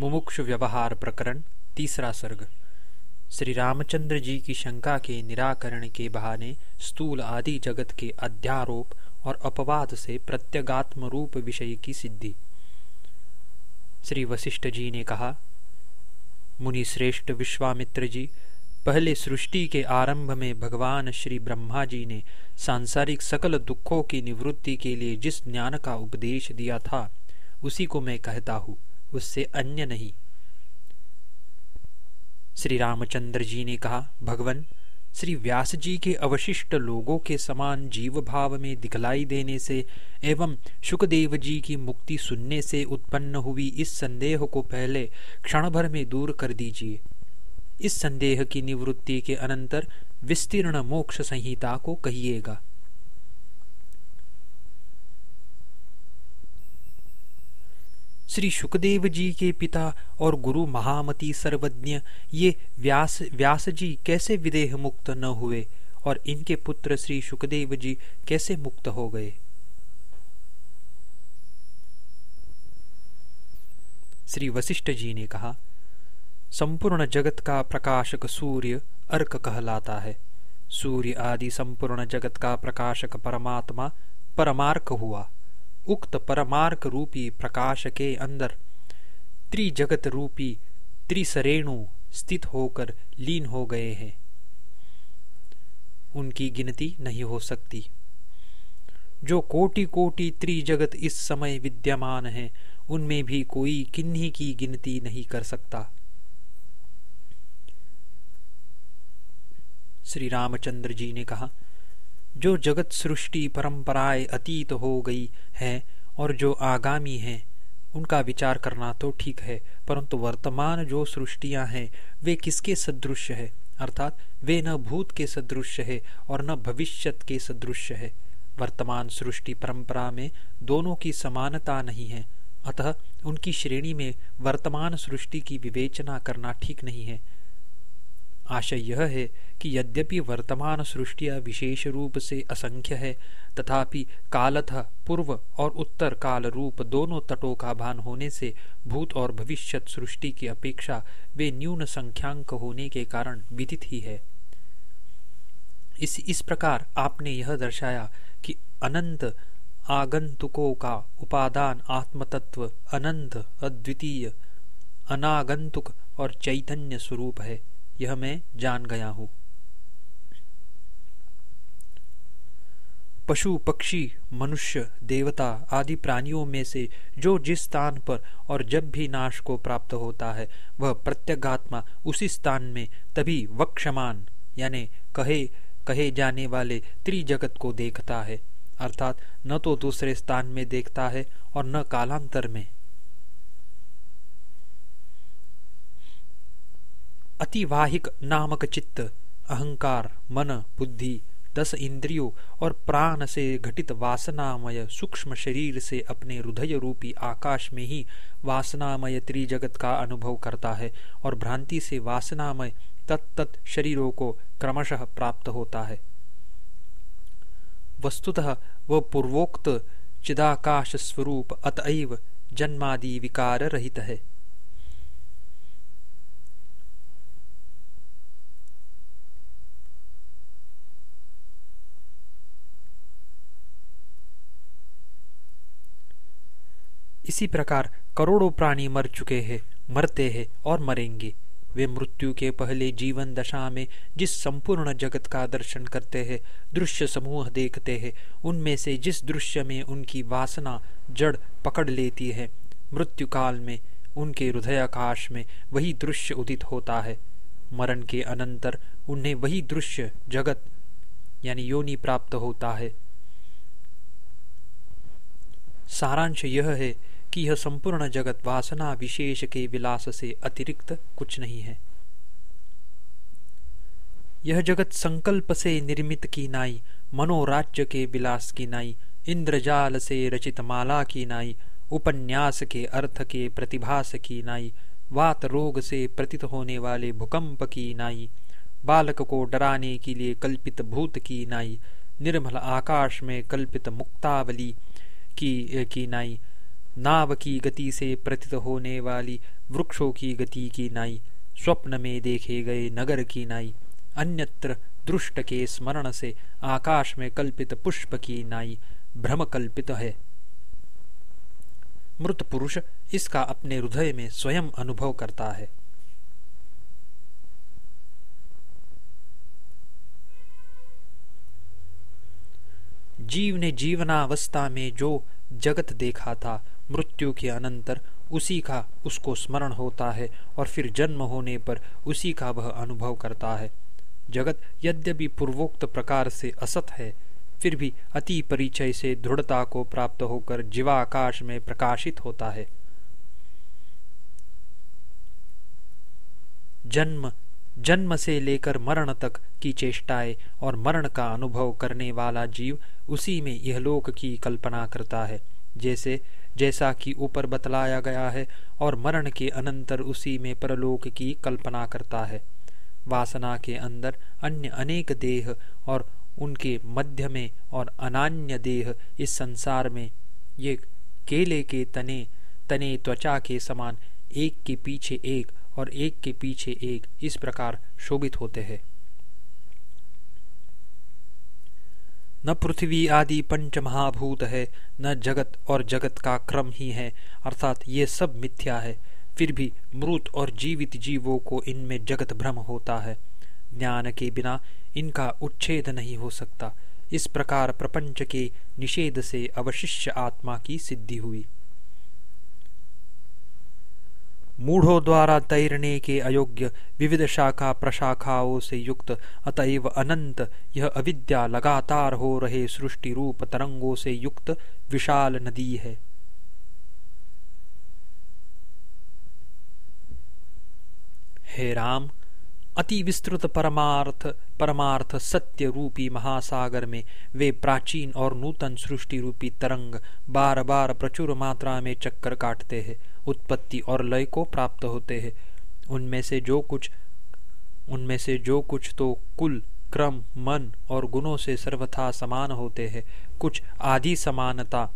मुमुक्षु व्यवहार प्रकरण, तीसरा सर्ग। श्री रामचंद्र जी की शंका के निराकरण के बहाने स्थूल आदि जगत के अध्यारोप और अपवाद से प्रत्यगात्म रूप विषय की सिद्धि। श्री वशिष्ठ जी ने कहा मुनि श्रेष्ठ विश्वामित्र जी, पहले सृष्टि के आरंभ में भगवान श्री ब्रह्मा जी ने सांसारिक सकल दुखों की निवृत्ति के लिए जिस ज्ञान का उपदेश दिया था, उसी को मैं कहता हूँ। उससे अन्य नहीं। श्री रामचंद्र जी ने कहा, भगवान, श्री व्यास जी के अवशिष्ट लोगों के समान जीव भाव में दिखलाई देने से एवं सुखदेव जी की मुक्ति सुनने से उत्पन्न हुई इस संदेह को पहले क्षण भर में दूर कर दीजिए। इस संदेह की निवृत्ति के अनंतर विस्तीर्ण मोक्ष संहिता को कहिएगा। श्री सुखदेव जी के पिता और गुरु महामती सर्वज्ञ, ये व्यास व्यास जी कैसे विदेह मुक्त न हुए और इनके पुत्र श्री सुखदेव जी कैसे मुक्त हो गए? श्री वशिष्ठ जी ने कहा, संपूर्ण जगत का प्रकाशक सूर्य अर्क कहलाता है। सूर्य आदि संपूर्ण जगत का प्रकाशक परमात्मा परमार्क हुआ। उक्त परमार्क रूपी प्रकाश के अंदर त्रिजगत रूपी त्रिसरेणु स्थित होकर लीन हो गए हैं। उनकी गिनती नहीं हो सकती। जो कोटि कोटि त्रिजगत इस समय विद्यमान है, उनमें भी कोई किन्हीं की गिनती नहीं कर सकता। श्री रामचंद्र जी ने कहा जो जगत सृष्टि परंपराएँ अतीत हो गई हैं और जो आगामी हैं, उनका विचार करना तो ठीक है, परंतु वर्तमान जो सृष्टियाँ हैं, वे किसके सदृश है? अर्थात, वे न भूत के सदृश है और न भविष्यत के सदृश है। वर्तमान सृष्टि परंपरा में दोनों की समानता नहीं है। अतः, उनकी श्रेणी में वर्तमान सृष्टि की विवेचना करना ठीक नहीं है। आशय यह है कि यद्यपि वर्तमान सृष्टिया विशेष रूप से असंख्य है, तथापि कालतः पूर्व और उत्तर काल रूप दोनों तटों का भान होने से भूत और भविष्यत सृष्टि की अपेक्षा वे न्यून संख्यांक होने के कारण विदित ही है। इस इस प्रकार आपने यह दर्शाया कि अनंत आगंतुकों का उपादान आत्मतत्व अनंत अद्वितीय अनागंतुक और चैतन्य स्वरूप है। यह मैं जान गया हूँ। पशु, पक्षी, मनुष्य, देवता आदि प्राणियों में से जो जिस स्थान पर और जब भी नाश को प्राप्त होता है, वह प्रत्यगात्मा उसी स्थान में तभी वक्षमान यानी कहे कहे जाने वाले त्रिजगत को देखता है, अर्थात न तो दूसरे स्थान में देखता है और न कालांतर में। अतिवाहिक नामक चित्त, अहंकार, मन, बुद्धि, दस इंद्रियों और प्राण से घटित वासनामय सूक्ष्म शरीर से अपने हृदय रूपी आकाश में ही वासनामय त्रिजगत का अनुभव करता है और भ्रांति से वासनामय तत्त शरीरों को क्रमशः प्राप्त होता है। वस्तुतः वह पूर्वोक्त चिदाकाश स्वरूप अतएव जन्मादि विकार रहित है। इसी प्रकार करोड़ों प्राणी मर चुके हैं, मरते हैं और मरेंगे। वे मृत्यु के पहले जीवन दशा में जिस संपूर्ण जगत का दर्शन करते हैं, दृश्य समूह देखते हैं, उनमें से जिस दृश्य में उनकी वासना जड़ पकड़ लेती है मृत्यु काल में, उनके हृदयाकाश में वही दृश्य उदित होता है। मरण के अनंतर उन्हें वही दृश्य जगत, यानी योनि प्राप्त होता है। सारांश यह है कि यह संपूर्ण जगत वासना विशेष के विलास से अतिरिक्त कुछ नहीं है। यह जगत संकल्प से निर्मित की नाई, मनोराज्य के विलास की नाई, इंद्रजाल से रचित माला की नाई, उपन्यास के अर्थ के प्रतिभास की नाई, वात रोग से प्रतीत होने वाले भूकंप की नाई, बालक को डराने के लिए कल्पित भूत की नाई, निर्मल आकाश में कल्पित मुक्तावली की की नाई नाव की गति से प्रतीत होने वाली वृक्षों की गति की नाई, स्वप्न में देखे गए नगर की नाई, अन्यत्र दृष्ट के स्मरण से आकाश में कल्पित पुष्प की नाई भ्रम कल्पित है। मृत पुरुष इसका अपने हृदय में स्वयं अनुभव करता है। जीव ने जीवनावस्था में जो जगत देखा था मृत्यु के अनंतर उसी का उसको स्मरण होता है और फिर जन्म होने पर उसी का वह अनुभव करता है। जगत यद्यपि पूर्वोक्त प्रकार से असत है, फिर भी अति परिचय से दृढ़ता को प्राप्त होकर जीवाकाश में प्रकाशित होता है। जन्म जन्म से लेकर मरण तक की चेष्टाएँ और मरण का अनुभव करने वाला जीव उसी में यह लोक की कल्पना करता है, जैसे जैसा कि ऊपर बतलाया गया है, और मरण के अनंतर उसी में परलोक की कल्पना करता है। वासना के अंदर अन्य अनेक देह और उनके मध्य में और अनान्य देह इस संसार में, ये केले के तने तने त्वचा के समान एक के पीछे एक और एक के पीछे एक इस प्रकार शोभित होते हैं। न पृथ्वी आदि पंच महाभूत है, न जगत और जगत का क्रम ही है, अर्थात ये सब मिथ्या है। फिर भी मृत और जीवित जीवों को इनमें जगत भ्रम होता है। ज्ञान के बिना इनका उच्छेद नहीं हो सकता। इस प्रकार प्रपंच के निषेध से अवशिष्य आत्मा की सिद्धि हुई। मूढ़ों द्वारा तैरने के अयोग्य विविध शाखा प्रशाखाओं से युक्त अतएव अनंत यह अविद्या लगातार हो रहे सृष्टि रूप तरंगों से युक्त विशाल नदी है। हे राम, अति विस्तृत परमार्थ परमार्थ सत्य रूपी महासागर में वे प्राचीन और नूतन सृष्टि रूपी तरंग बार बार प्रचुर मात्रा में चक्कर काटते हैं। उत्पत्ति और लय को प्राप्त होते हैं। उनमें से जो कुछ, उनमें से जो कुछ तो कुल, क्रम, मन और गुणों से सर्वथा समान होते हैं। कुछ आदि समानता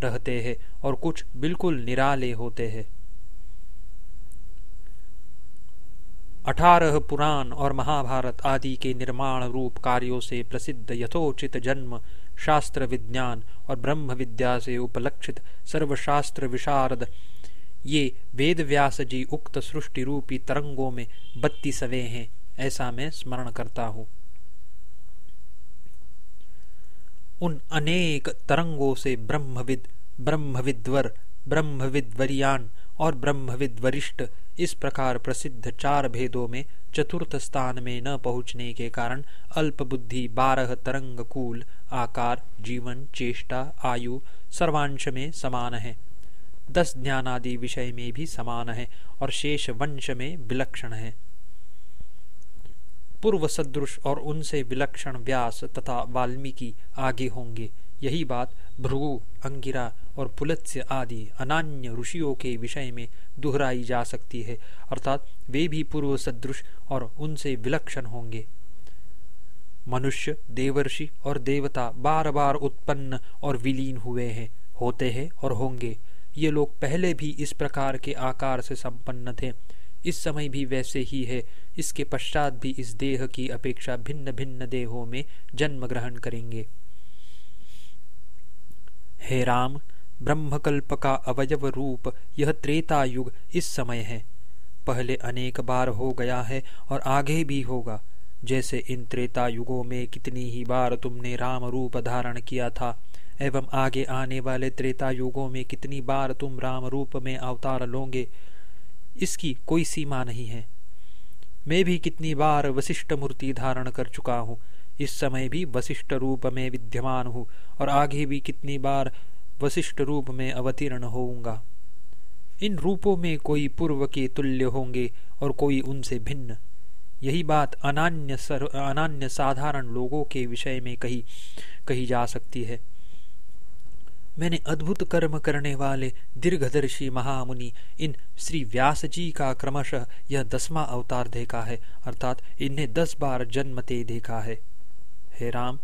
रहते हैं और कुछ बिल्कुल निराले होते हैं। अठारह पुराण और महाभारत आदि के निर्माण रूप कार्यों से प्रसिद्ध यथोचित जन्म, शास्त्र विज्ञान और ब्रह्म विद्या से उपलक्षित सर्वशास्त्र विशारद ये वेद व्यास जी उक्त सृष्टि रूपी तरंगों में बत्तीसवें हैं, ऐसा मैं स्मरण करता हूँ। उन अनेक तरंगों से ब्रह्मविद, ब्रह्मविद्वर, ब्रह्मविद्वरियान और ब्रह्मविद वरिष्ठ इस प्रकार प्रसिद्ध चार भेदों में चतुर्थ स्थान में न पहुँचने के कारण अल्प बुद्धि बारह तरंग कूल आकार, जीवन, चेष्टा, आयु सर्वांश में समान है। दस ज्ञान आदि विषय में भी समान है और शेष वंश में विलक्षण है। पूर्व सदृश और उनसे विलक्षण व्यास तथा वाल्मीकि आगे होंगे। यही बात भृगु, अंगिरा और पुलत्स्य आदि अनान्य ऋषियों के विषय में दोहराई जा सकती है, अर्थात वे भी पूर्व सदृश और उनसे विलक्षण होंगे। मनुष्य, देवर्षि और देवता बार बार उत्पन्न और विलीन हुए हैं, होते हैं और होंगे। ये लोग पहले भी इस प्रकार के आकार से संपन्न थे। इस समय भी वैसे ही है। इसके पश्चात भी इस देह की अपेक्षा भिन्न भिन्न देहों में जन्म ग्रहण करेंगे। हे राम, ब्रह्मकल्प का अवयव रूप यह त्रेता युग इस समय है। पहले अनेक बार हो गया है और आगे भी होगा। जैसे इन त्रेता युगों में कितनी ही बार तुमने राम रूप धारण किया था। एवं आगे आने वाले त्रेता युगों में कितनी बार तुम राम रूप में अवतार लोगे, इसकी कोई सीमा नहीं है। मैं भी कितनी बार वशिष्ठ मूर्ति धारण कर चुका हूँ, इस समय भी वशिष्ठ रूप में विद्यमान हूँ और आगे भी कितनी बार वशिष्ठ रूप में अवतीर्ण होऊँगा। इन रूपों में कोई पूर्व के तुल्य होंगे और कोई उनसे भिन्न। यही बात अनान्य सर, अनान्य साधारण लोगों के विषय में कही कही जा सकती है। मैंने अद्भुत कर्म करने वाले दीर्घदर्शी महामुनि, इन श्री व्यास जी का क्रमशः यह दसवा अवतार देखा है, अर्थात इन्हें दस बार जन्मते देखा है। हे राम,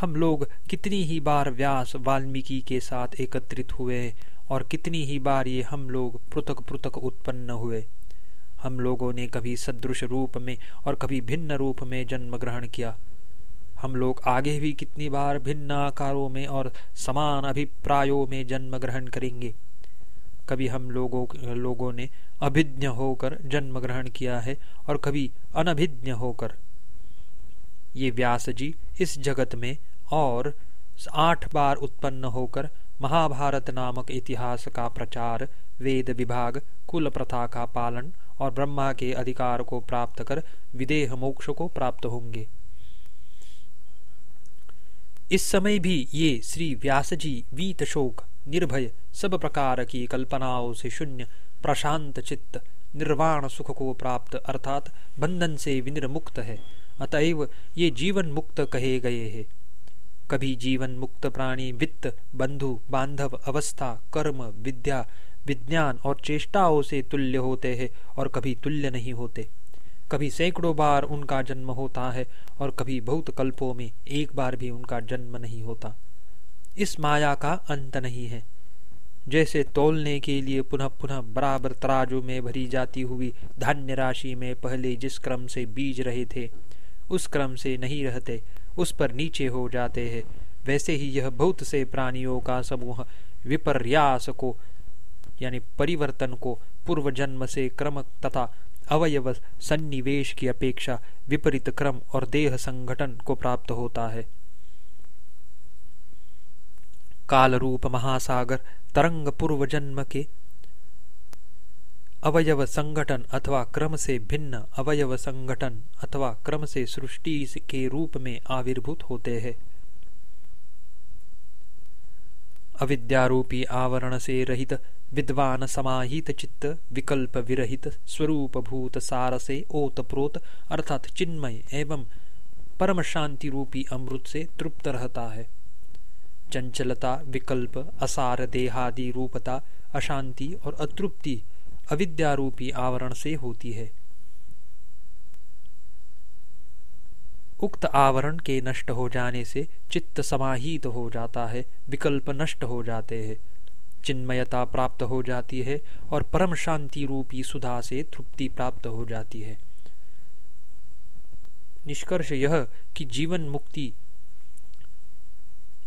हम लोग कितनी ही बार व्यास वाल्मीकि के साथ एकत्रित हुए और कितनी ही बार ये हम लोग पृथक पृथक उत्पन्न हुए। हम लोगों ने कभी सदृश रूप में और कभी भिन्न रूप में जन्म ग्रहण किया। हम लोग आगे भी कितनी बार भिन्न आकारों में और समान अभिप्रायों में जन्म ग्रहण करेंगे। कभी हम लोगों लोगों ने अभिज्ञ होकर जन्म ग्रहण किया है और कभी अनभिज्ञ होकर। ये व्यास जी इस जगत में और आठ बार उत्पन्न होकर महाभारत नामक इतिहास का प्रचार, वेद विभाग, कुल प्रथा का पालन और ब्रह्मा के अधिकार को प्राप्त कर विदेह मोक्ष को प्राप्त होंगे। इस समय भी ये श्री व्यास जी वीत शोक निर्भय, सब प्रकार की कल्पनाओं से शून्य, प्रशांत चित्त, निर्वाण सुख को प्राप्त, अर्थात बंधन से विनिर्मुक्त है। अतएव ये जीवन मुक्त कहे गए हैं। कभी जीवन मुक्त प्राणी, वित्त, बंधु, बांधव, अवस्था, कर्म, विद्या, विज्ञान और चेष्टाओं से तुल्य होते हैं और कभी तुल्य नहीं होते। कभी सैकड़ों बार उनका जन्म होता है और कभी बहुत कल्पों में एक बार भी उनका जन्म नहीं होता। इस माया का अंत नहीं है। जैसे तोलने के लिए पुनः पुनः बराबर तराजू में भरी जाती हुई धान्य राशि में पहले जिस क्रम से बीज रहे थे, उस क्रम से नहीं रहते, उस पर नीचे हो जाते हैं। वैसे ही यह बहुत से प्राणियों का समूह विपर्यास को, यानी परिवर्तन को पूर्व जन्म से क्रम तथा अवयव सन्निवेश की अपेक्षा विपरीत क्रम और देह संगठन को प्राप्त होता है। काल रूप महासागर तरंग पूर्व जन्म के अवयव संगठन अथवा क्रम से भिन्न अवयव संगठन अथवा क्रम से सृष्टि के रूप में आविर्भूत होते हैं। अविद्यारूपी आवरण से रहित विद्वान समाहित चित्त, विकल्प विरहित स्वरूप भूत सार से ओत प्रोत अर्थात चिन्मय एवं परम शांति रूपी अमृत से तृप्त रहता है। चंचलता, विकल्प, असार देहादि रूपता, अशांति और अतृप्ति अविद्यारूपी आवरण से होती है। उक्त आवरण के नष्ट हो जाने से चित्त समाहित हो जाता है, विकल्प नष्ट हो जाते हैं। चिन्मयता प्राप्त हो जाती है और परम शांति रूपी सुधा से तृप्ति प्राप्त हो जाती है। निष्कर्ष यह कि जीवन मुक्ति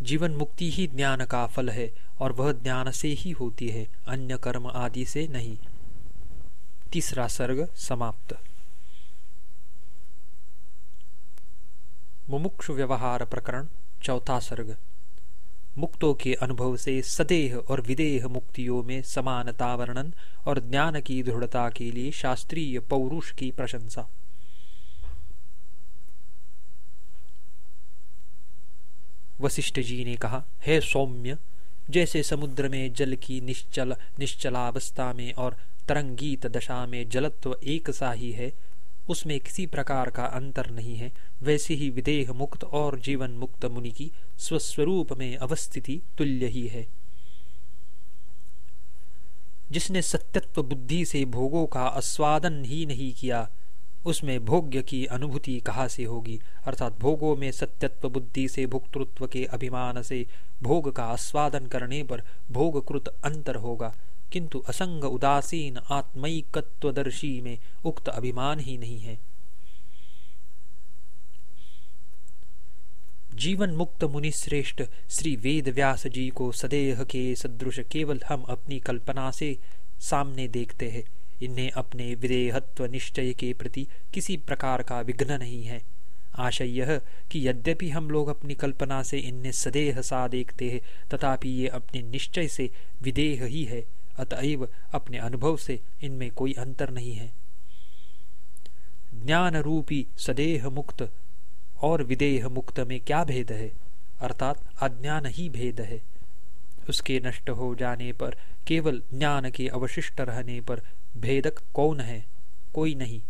जीवन मुक्ति ही ज्ञान का फल है और वह ज्ञान से ही होती है, अन्य कर्म आदि से नहीं। तीसरा सर्ग समाप्त। मुमुक्षु व्यवहार प्रकरण चौथा सर्ग। मुक्तों के अनुभव से सदेह और विदेह मुक्तियों में समानता वर्णन और ज्ञान की दृढ़ता के लिए शास्त्रीय पौरुष की प्रशंसा। वशिष्ठ जी ने कहा, हे सौम्य, जैसे समुद्र में जल की निश्चल, निश्चलावस्था में और तरंगीत दशा में जलत्व एक सा ही है उसमें किसी प्रकार का अंतर नहीं है। वैसे ही विदेह मुक्त और जीवन मुक्त मुनि की स्वस्वरूप में अवस्थिति तुल्य ही है। जिसने सत्यत्व बुद्धि से भोगों का आस्वादन ही नहीं किया, उसमें भोग्य की अनुभूति कहाँ से होगी? अर्थात भोगों में सत्यत्व बुद्धि से भोक्तृत्व के अभिमान से भोग का आस्वादन करने पर भोगकृत अंतर होगा। किंतु असंग उदासीन आत्मयिकत्वदर्शी में उक्त अभिमान ही नहीं है। जीवन मुक्त मुनि श्रेष्ठ श्री वेद व्यास जी को सदेह के सदृश केवल हम अपनी कल्पना से सामने देखते हैं। इन्हें अपने विदेहत्व निश्चय के प्रति किसी प्रकार का विघ्न नहीं है। आशय यह कि यद्यपि हम लोग अपनी कल्पना से इन्हें सदेह सा देखते हैं, तथापि ये अपने निश्चय से विदेह ही है। अतएव अपने अनुभव से इनमें कोई अंतर नहीं है। ज्ञान रूपी सदेह मुक्त और विदेह मुक्त में क्या भेद है? अर्थात अज्ञान ही भेद है। उसके नष्ट हो जाने पर, केवल ज्ञान के अवशिष्ट रहने पर भेदक कौन है? कोई नहीं।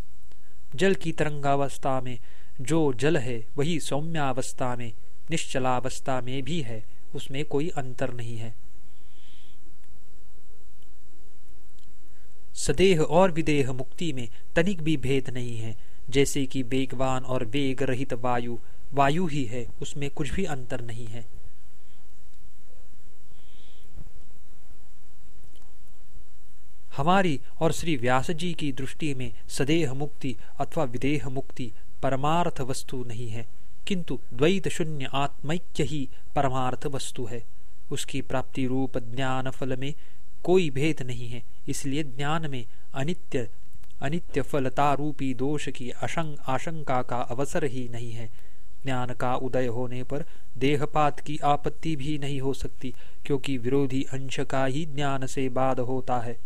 जल की तरंगावस्था में जो जल है, वही सौम्यावस्था में, निश्चलावस्था में भी है। उसमें कोई अंतर नहीं है। सदेह और विदेह मुक्ति में तनिक भी भेद नहीं है। जैसे कि वेगवान और वेग रहित वायु वायु ही है, उसमें कुछ भी अंतर नहीं है। हमारी और श्री व्यास जी की दृष्टि में सदेह मुक्ति अथवा विदेह मुक्ति परमार्थ वस्तु नहीं है, किंतु द्वैत शून्य आत्मैक्य ही परमार्थ वस्तु है। उसकी प्राप्ति रूप ज्ञान फल में कोई भेद नहीं है। इसलिए ज्ञान में अनित्य अनित्य फलता रूपी दोष की आशंका का अवसर ही नहीं है। ज्ञान का उदय होने पर देहपात की आपत्ति भी नहीं हो सकती क्योंकि विरोधी अंश का ही ज्ञान से बाद होता है।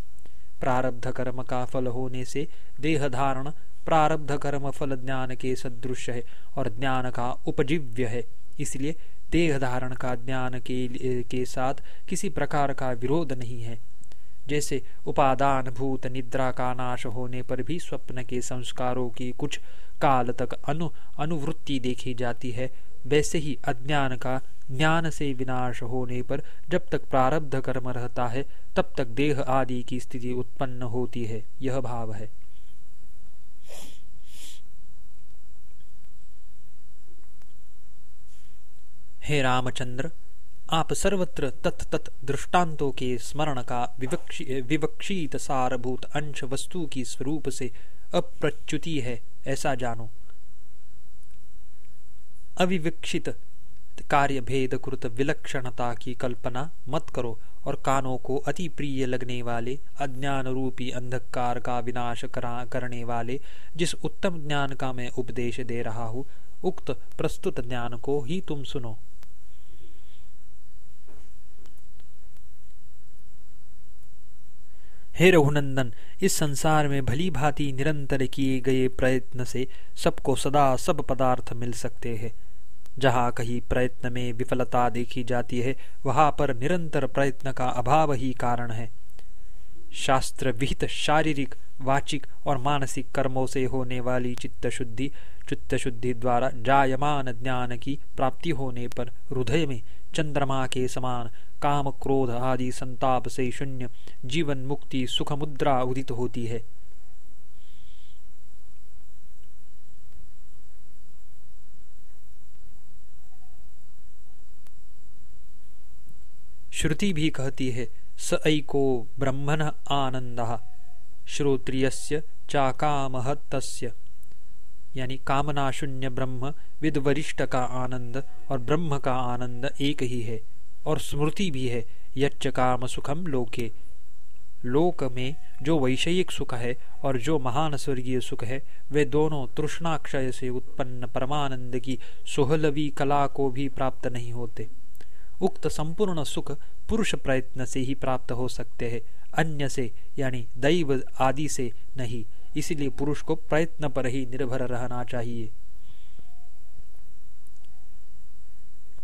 प्रारब्ध कर्म का फल होने से देह धारण प्रारब्ध कर्म फल ज्ञान के सदृश है और ज्ञान का उपजीव्य है। इसलिए देह धारण का ज्ञान के, के साथ किसी प्रकार का विरोध नहीं है। जैसे उपादान, भूत, निद्रा का नाश होने पर भी स्वप्न के संस्कारों की कुछ काल तक अनु, अनुवृत्ति देखी जाती है। वैसे ही अज्ञान का ज्ञान से विनाश होने पर जब तक प्रारब्ध कर्म रहता है, तब तक देह आदि की स्थिति उत्पन्न होती है। यह भाव है। हे रामचंद्र आप सर्वत्र तत् तत् दृष्टांतों के स्मरण का विवक्षी, विवक्षित सारभूत अंश वस्तु की स्वरूप से अप्रच्युति है, ऐसा जानो। अविवक्षित कार्य भेद कृत विलक्षणता की कल्पना मत करो और कानों को अति प्रिय लगने वाले अज्ञान रूपी अंधकार का विनाश करा, करने वाले, जिस उत्तम ज्ञान का मैं उपदेश दे रहा हूँ, उक्त प्रस्तुत ज्ञान को ही तुम सुनो। हे रघुनंदन, इस संसार में भली भांति निरंतर किए गए प्रयत्न से सबको सदा सब पदार्थ मिल सकते हैं। जहाँ कहीं प्रयत्न में विफलता देखी जाती है, वहाँ पर निरंतर प्रयत्न का अभाव ही कारण है। शास्त्र विहित शारीरिक, वाचिक और मानसिक कर्मों से होने वाली चित्त शुद्धि चित्त शुद्धि द्वारा जायमान ज्ञान की प्राप्ति होने पर हृदय में चंद्रमा के समान काम क्रोध आदि संताप से शून्य जीवन मुक्ति सुख मुद्रा उदित होती है। श्रुति भी कहती है, स ऐको ब्रह्मण आनंद, श्रोत्रियस्य चाकामहत्तस्य यानी कामना शून्य ब्रह्म, विद वरिष्ठ का आनंद और ब्रह्म का आनंद एक ही है। और स्मृति भी है। यच्च काम सुखम लोके। लोक में जो वैषयिक सुख है और जो महान स्वर्गीय सुख है, वे दोनों तृष्णाक्षय से उत्पन्न परमानंद की सुहलवी कला को भी प्राप्त नहीं होते। उक्त संपूर्ण सुख पुरुष प्रयत्न से ही प्राप्त हो सकते हैं, अन्य से, यानी दैव आदि से नहीं। इसलिए पुरुष को प्रयत्न पर ही निर्भर रहना चाहिए।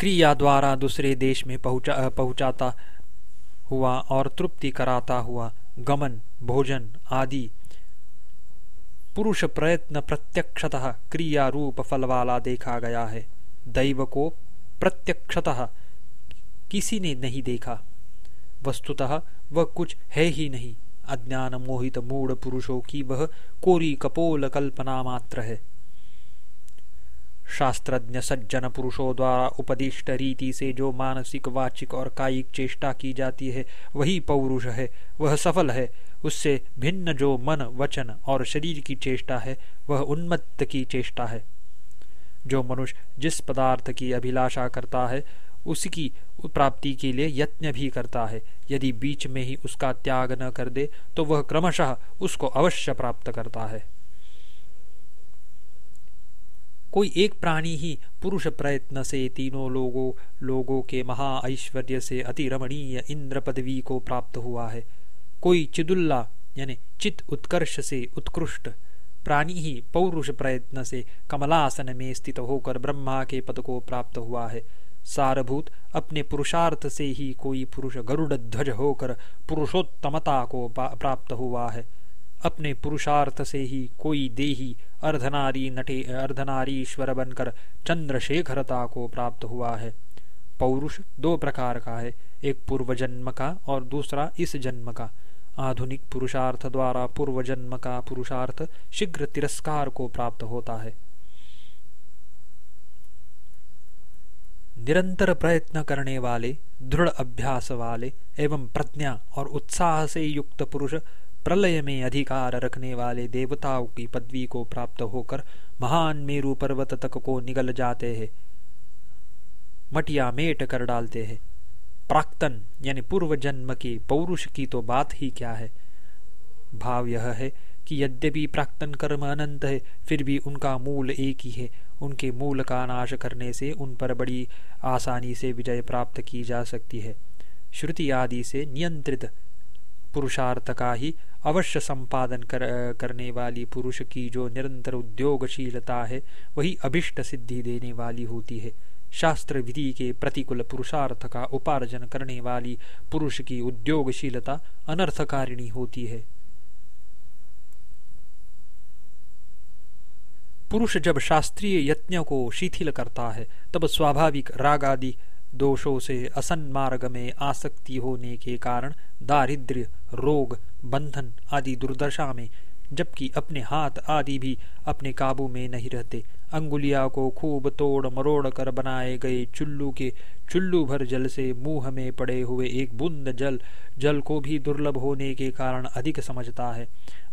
क्रिया द्वारा दूसरे देश में पहुँचा पहुंचाता हुआ और तृप्ति कराता हुआ गमन, भोजन आदि पुरुष प्रयत्न प्रत्यक्षतः क्रिया रूप फल वाला देखा गया है। दैव को प्रत्यक्षतः किसी ने नहीं देखा। वस्तुतः वह कुछ है ही नहीं। अज्ञान मोहित मूढ़ पुरुषों की वह कोरी कपोल कल्पना मात्र है। शास्त्रज्ञ सज्जन पुरुषों द्वारा उपदिष्ट रीति से जो मानसिक, वाचिक और कायिक चेष्टा की जाती है, वही पौरुष है, वह सफल है। उससे भिन्न जो मन, वचन और शरीर की चेष्टा है, वह उन्मत्त की चेष्टा है। जो मनुष्य जिस पदार्थ की अभिलाषा करता है, उसकी प्राप्ति के लिए यत्न भी करता है। यदि बीच में ही उसका त्याग न कर दे तो वह क्रमशः उसको अवश्य प्राप्त करता है। कोई एक प्राणी ही पुरुष प्रयत्न से तीनों लोगों लोगों के महा ऐश्वर्य से अति रमणीय इंद्र पदवी को प्राप्त हुआ है। कोई चिदुल्ला, यानी चित उत्कर्ष से उत्कृष्ट, प्राणी ही पौरुष प्रयत्न से कमलासन में स्थित होकर ब्रह्मा के पद को प्राप्त हुआ है। सारभूत अपने पुरुषार्थ से ही कोई पुरुष गरुड़ ध्वज होकर पुरुषोत्तमता को प्राप्त हुआ है। अपने पुरुषार्थ से ही कोई देही अर्धनारी नटे, अर्धनारीश्वर बनकर चंद्रशेखरता को प्राप्त हुआ है। पौरुष दो प्रकार का है, एक पूर्व जन्म का और दूसरा इस जन्म का। आधुनिक पुरुषार्थ द्वारा पूर्व जन्म का पुरुषार्थ शीघ्र तिरस्कार को प्राप्त होता है। निरंतर प्रयत्न करने वाले, दृढ़ अभ्यास वाले एवं प्रज्ञा और उत्साह से युक्त पुरुष प्रलय में अधिकार रखने वाले देवताओं की पदवी को प्राप्त होकर महान मेरु पर्वत तक को निगल जाते हैं। मटिया मेट कर डालते हैं। प्राक्तन, यानी पूर्व जन्म के पौरुष की तो बात ही क्या है? भाव यह है कि यद्यपि प्राक्तन कर्म अनंत है, फिर भी उनका मूल एक ही है। उनके मूल का नाश करने से उन पर बड़ी आसानी से विजय प्राप्त की जा सकती है। श्रुति आदि से नियंत्रित पुरुषार्थ का ही अवश्य संपादन कर, करने वाली पुरुष की जो निरंतर उद्योगशीलता है वही अभिष्ट सिद्धि देने वाली होती है। शास्त्र विधि के प्रतिकूल पुरुषार्थ का उपार्जन करने वाली पुरुष की उद्योगशीलता अनर्थकारिणी होती है। पुरुष जब शास्त्रीय यत्न को शिथिल करता है तब स्वाभाविक राग आदि दोषों से असन्मार्ग में आसक्ति होने के कारण दारिद्र्य रोग बंधन आदि दुर्दशा में, जबकि अपने हाथ आदि भी अपने काबू में नहीं रहते। अंगुलिया को खूब तोड़ मरोड़ कर बनाए गए चुल्लू के चुल्लू भर जल से मुँह में पड़े हुए एक बूंद जल जल को भी दुर्लभ होने के कारण अधिक समझता है।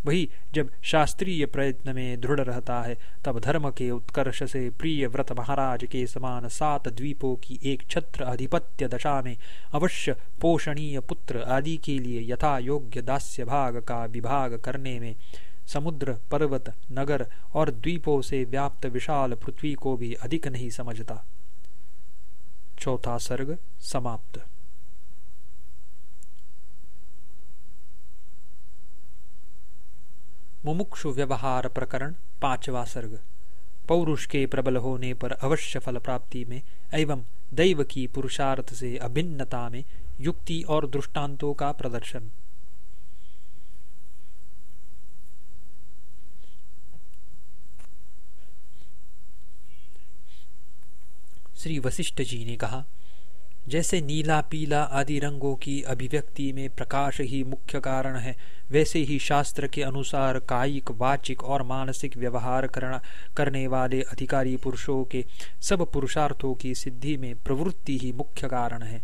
वही जब शास्त्रीय प्रयत्न में दृढ़ रहता है, तब धर्म के उत्कर्ष से प्रिय व्रत महाराज के समान सात द्वीपों की एक छत्र अधिपत्य दशा में अवश्य पोषणीय पुत्र आदि के लिए यथा योग्य दास्य भाग का विभाग करने में समुद्र, पर्वत, नगर और द्वीपों से व्याप्त विशाल पृथ्वी को भी अधिक नहीं समझता। चौथा सर्ग समाप्त। मुमुक्षु व्यवहार प्रकरण, पांचवा सर्ग। पौरुष के प्रबल होने पर अवश्य फल प्राप्ति में, एवं दैव की पुरुषार्थ से अभिन्नता में युक्ति और दृष्टांतों का प्रदर्शन। श्री वशिष्ठ जी ने कहा जैसे नीला, पीला आदि रंगों की अभिव्यक्ति में प्रकाश ही मुख्य कारण है, वैसे ही शास्त्र के अनुसार कायिक, वाचिक और मानसिक व्यवहार करना करने वाले अधिकारी पुरुषों के सब पुरुषार्थों की सिद्धि में प्रवृत्ति ही मुख्य कारण है।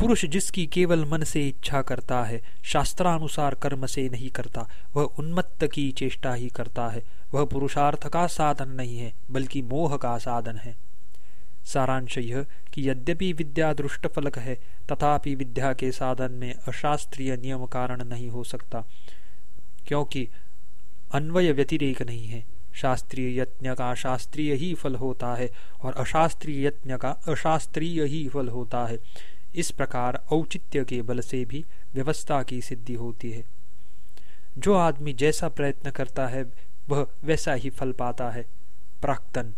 पुरुष जिसकी केवल मन से इच्छा करता है, शास्त्रानुसार कर्म से नहीं करता, वह उन्मत्त की चेष्टा ही करता है। वह पुरुषार्थ का साधन नहीं है, बल्कि मोह का साधन है। सारांश यह कि यद्यपि विद्या दृष्ट फलक है, तथापि विद्या के साधन में अशास्त्रीय नियम कारण नहीं हो सकता, क्योंकि अन्वय व्यतिरेक नहीं है। शास्त्रीय यत्न का शास्त्रीय ही फल होता है, और अशास्त्रीय यत्न का अशास्त्रीय ही फल होता है। इस प्रकार औचित्य के बल से भी व्यवस्था की सिद्धि होती है। जो आदमी जैसा प्रयत्न करता है वह वैसा ही फल पाता है। प्राक्तन,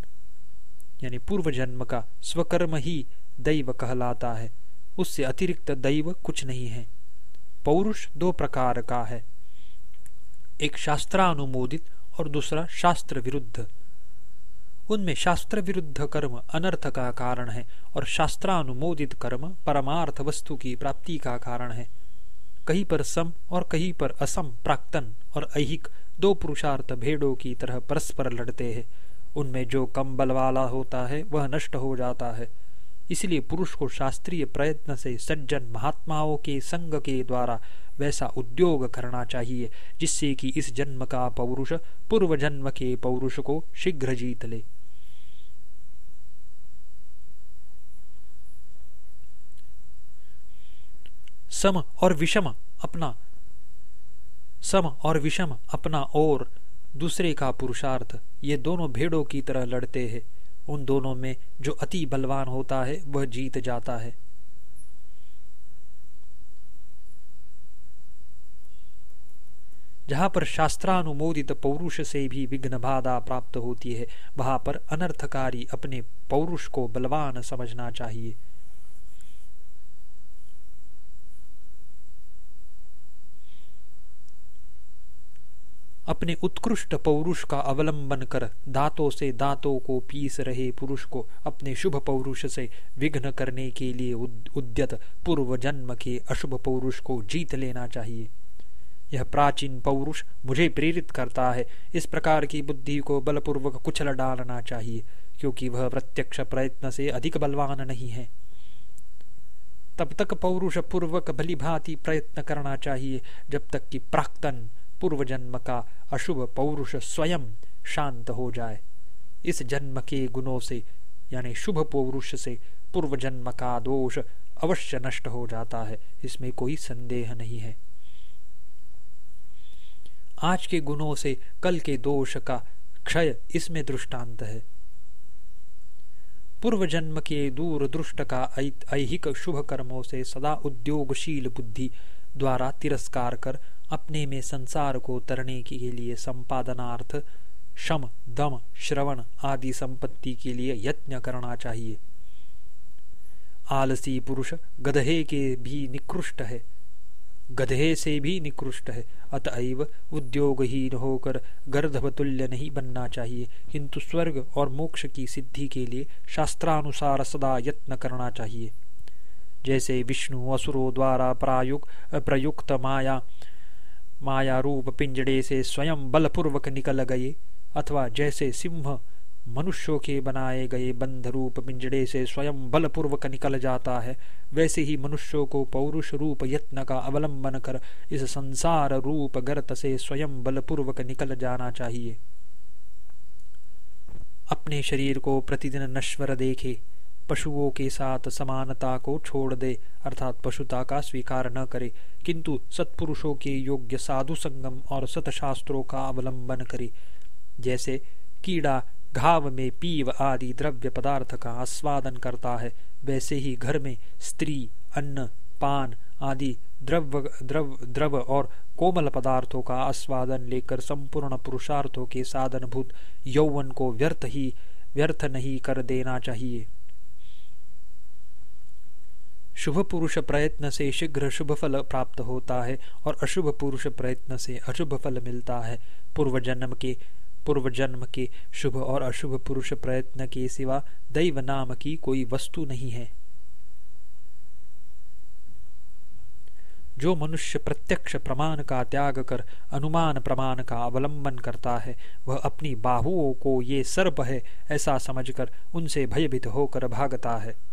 यानी पूर्व जन्म का स्वकर्म ही दैव कहलाता है। उससे अतिरिक्त दैव कुछ नहीं है। पौरुष दो प्रकार का है। एक शास्त्रानुमोदित और दूसरा शास्त्र विरुद्ध उनमें शास्त्र विरुद्ध कर्म अनर्थ का कारण है और शास्त्रानुमोदित कर्म परमार्थ वस्तु की प्राप्ति का कारण है। कहीं पर सम और कहीं पर असम प्राक्तन और अहिक दो पुरुषार्थ भेड़ों की तरह परस्पर लड़ते हैं। उनमें जो कम बल वाला होता है, वह नष्ट हो जाता है। इसलिए पुरुष को शास्त्रीय प्रयत्न से सज्जन महात्माओं के संग के द्वारा वैसा उद्योग करना चाहिए, जिससे कि इस जन्म का पौरुष पूर्व जन्म के पौरुष को शीघ्र जीत ले। सम और विषम अपना सम और विषम अपना और दूसरे का पुरुषार्थ। ये दोनों भेड़ों की तरह लड़ते हैं। उन दोनों में जो अति बलवान होता है, वह जीत जाता है। जहाँ पर शास्त्रानुमोदित पौरुष से भी विघ्न बाधा प्राप्त होती है, वहाँ पर अनर्थकारी अपने पौरुष को बलवान समझना चाहिए। अपने उत्कृष्ट पौरुष का अवलंबन कर दांतों से दांतों को पीस रहे पुरुष को अपने शुभ पौरुष से विघ्न करने के लिए उद्यत पूर्व जन्म के अशुभ पौरुष को जीत लेना चाहिए। यह प्राचीन पौरुष मुझे प्रेरित करता है। इस प्रकार की बुद्धि को बलपूर्वक कुचल डालना चाहिए, क्योंकि वह प्रत्यक्ष प्रयत्न से अधिक बलवान नहीं है। तब तक पौरुष पूर्वक भली भांति प्रयत्न करना चाहिए, जब तक कि प्राक्तन पूर्व जन्म का अशुभ पौरुष स्वयं शांत हो जाए। इस जन्म के गुणों से, यानी शुभ पौरुष से पूर्व जन्म का दोष अवश्य नष्ट हो जाता है। इसमें कोई संदेह नहीं है। आज के गुणों से कल के दोष का क्षय इसमें दृष्टांत है। पूर्व जन्म के दूर दृष्ट का ऐहिक शुभ कर्मों से सदा उद्योगशील बुद्धि द्वारा तिरस्कार कर अपने में संसार को तरने के लिए संपादनार्थ, शम, दम, श्रवण आदि संपत्ति के लिए यत्न करना चाहिए। आलसी पुरुष गधे के भी निकृष्ट है। गधे से भी निकृष्ट है। अतएव उद्योगहीन होकर गर्धवतुल्य नहीं बनना चाहिए। किंतु स्वर्ग और मोक्ष की सिद्धि के लिए शास्त्रानुसार सदा यत्न करना चाहिए। जैसे विष्णु असुरों द्वारा प्रायुक, प्रयुक्त माया माया रूप पिंजड़े से स्वयं बलपूर्वक निकल गए, अथवा जैसे सिंह मनुष्यों के बनाए गए बंध रूप पिंजड़े से स्वयं बलपूर्वक निकल जाता है, वैसे ही मनुष्यों को पौरुष रूप यत्न का अवलंबन कर इस संसार रूप गर्त से स्वयं बलपूर्वक निकल जाना चाहिए। अपने शरीर को प्रतिदिन नश्वर देखे पशुओं के साथ समानता को छोड़ दे, अर्थात पशुता का स्वीकार न करे, किंतु सत्पुरुषों के योग्य साधु संगम और सतशास्त्रों का अवलंबन करे। जैसे कीड़ा घाव में पीव आदि द्रव्य पदार्थ का आस्वादन करता है, वैसे ही घर में स्त्री, अन्न, पान आदि द्रव्य, द्रव द्रव और कोमल पदार्थों का आस्वादन लेकर संपूर्ण पुरुषार्थों के साधनभूत यौवन को व्यर्थ ही, व्यर्थ नहीं कर देना चाहिए। शुभ पुरुष प्रयत्न से शीघ्र शुभ फल प्राप्त होता है और अशुभ पुरुष प्रयत्न से अशुभ फल मिलता है। पूर्व जन्म के पूर्व जन्म के शुभ और अशुभ पुरुष प्रयत्न के सिवा दैव नाम की कोई वस्तु नहीं है। जो मनुष्य प्रत्यक्ष प्रमाण का त्याग कर, अनुमान प्रमाण का अवलंबन करता है, वह अपनी बाहुओं को ये सर्प है ऐसा समझकर उनसे भयभीत होकर भागता है।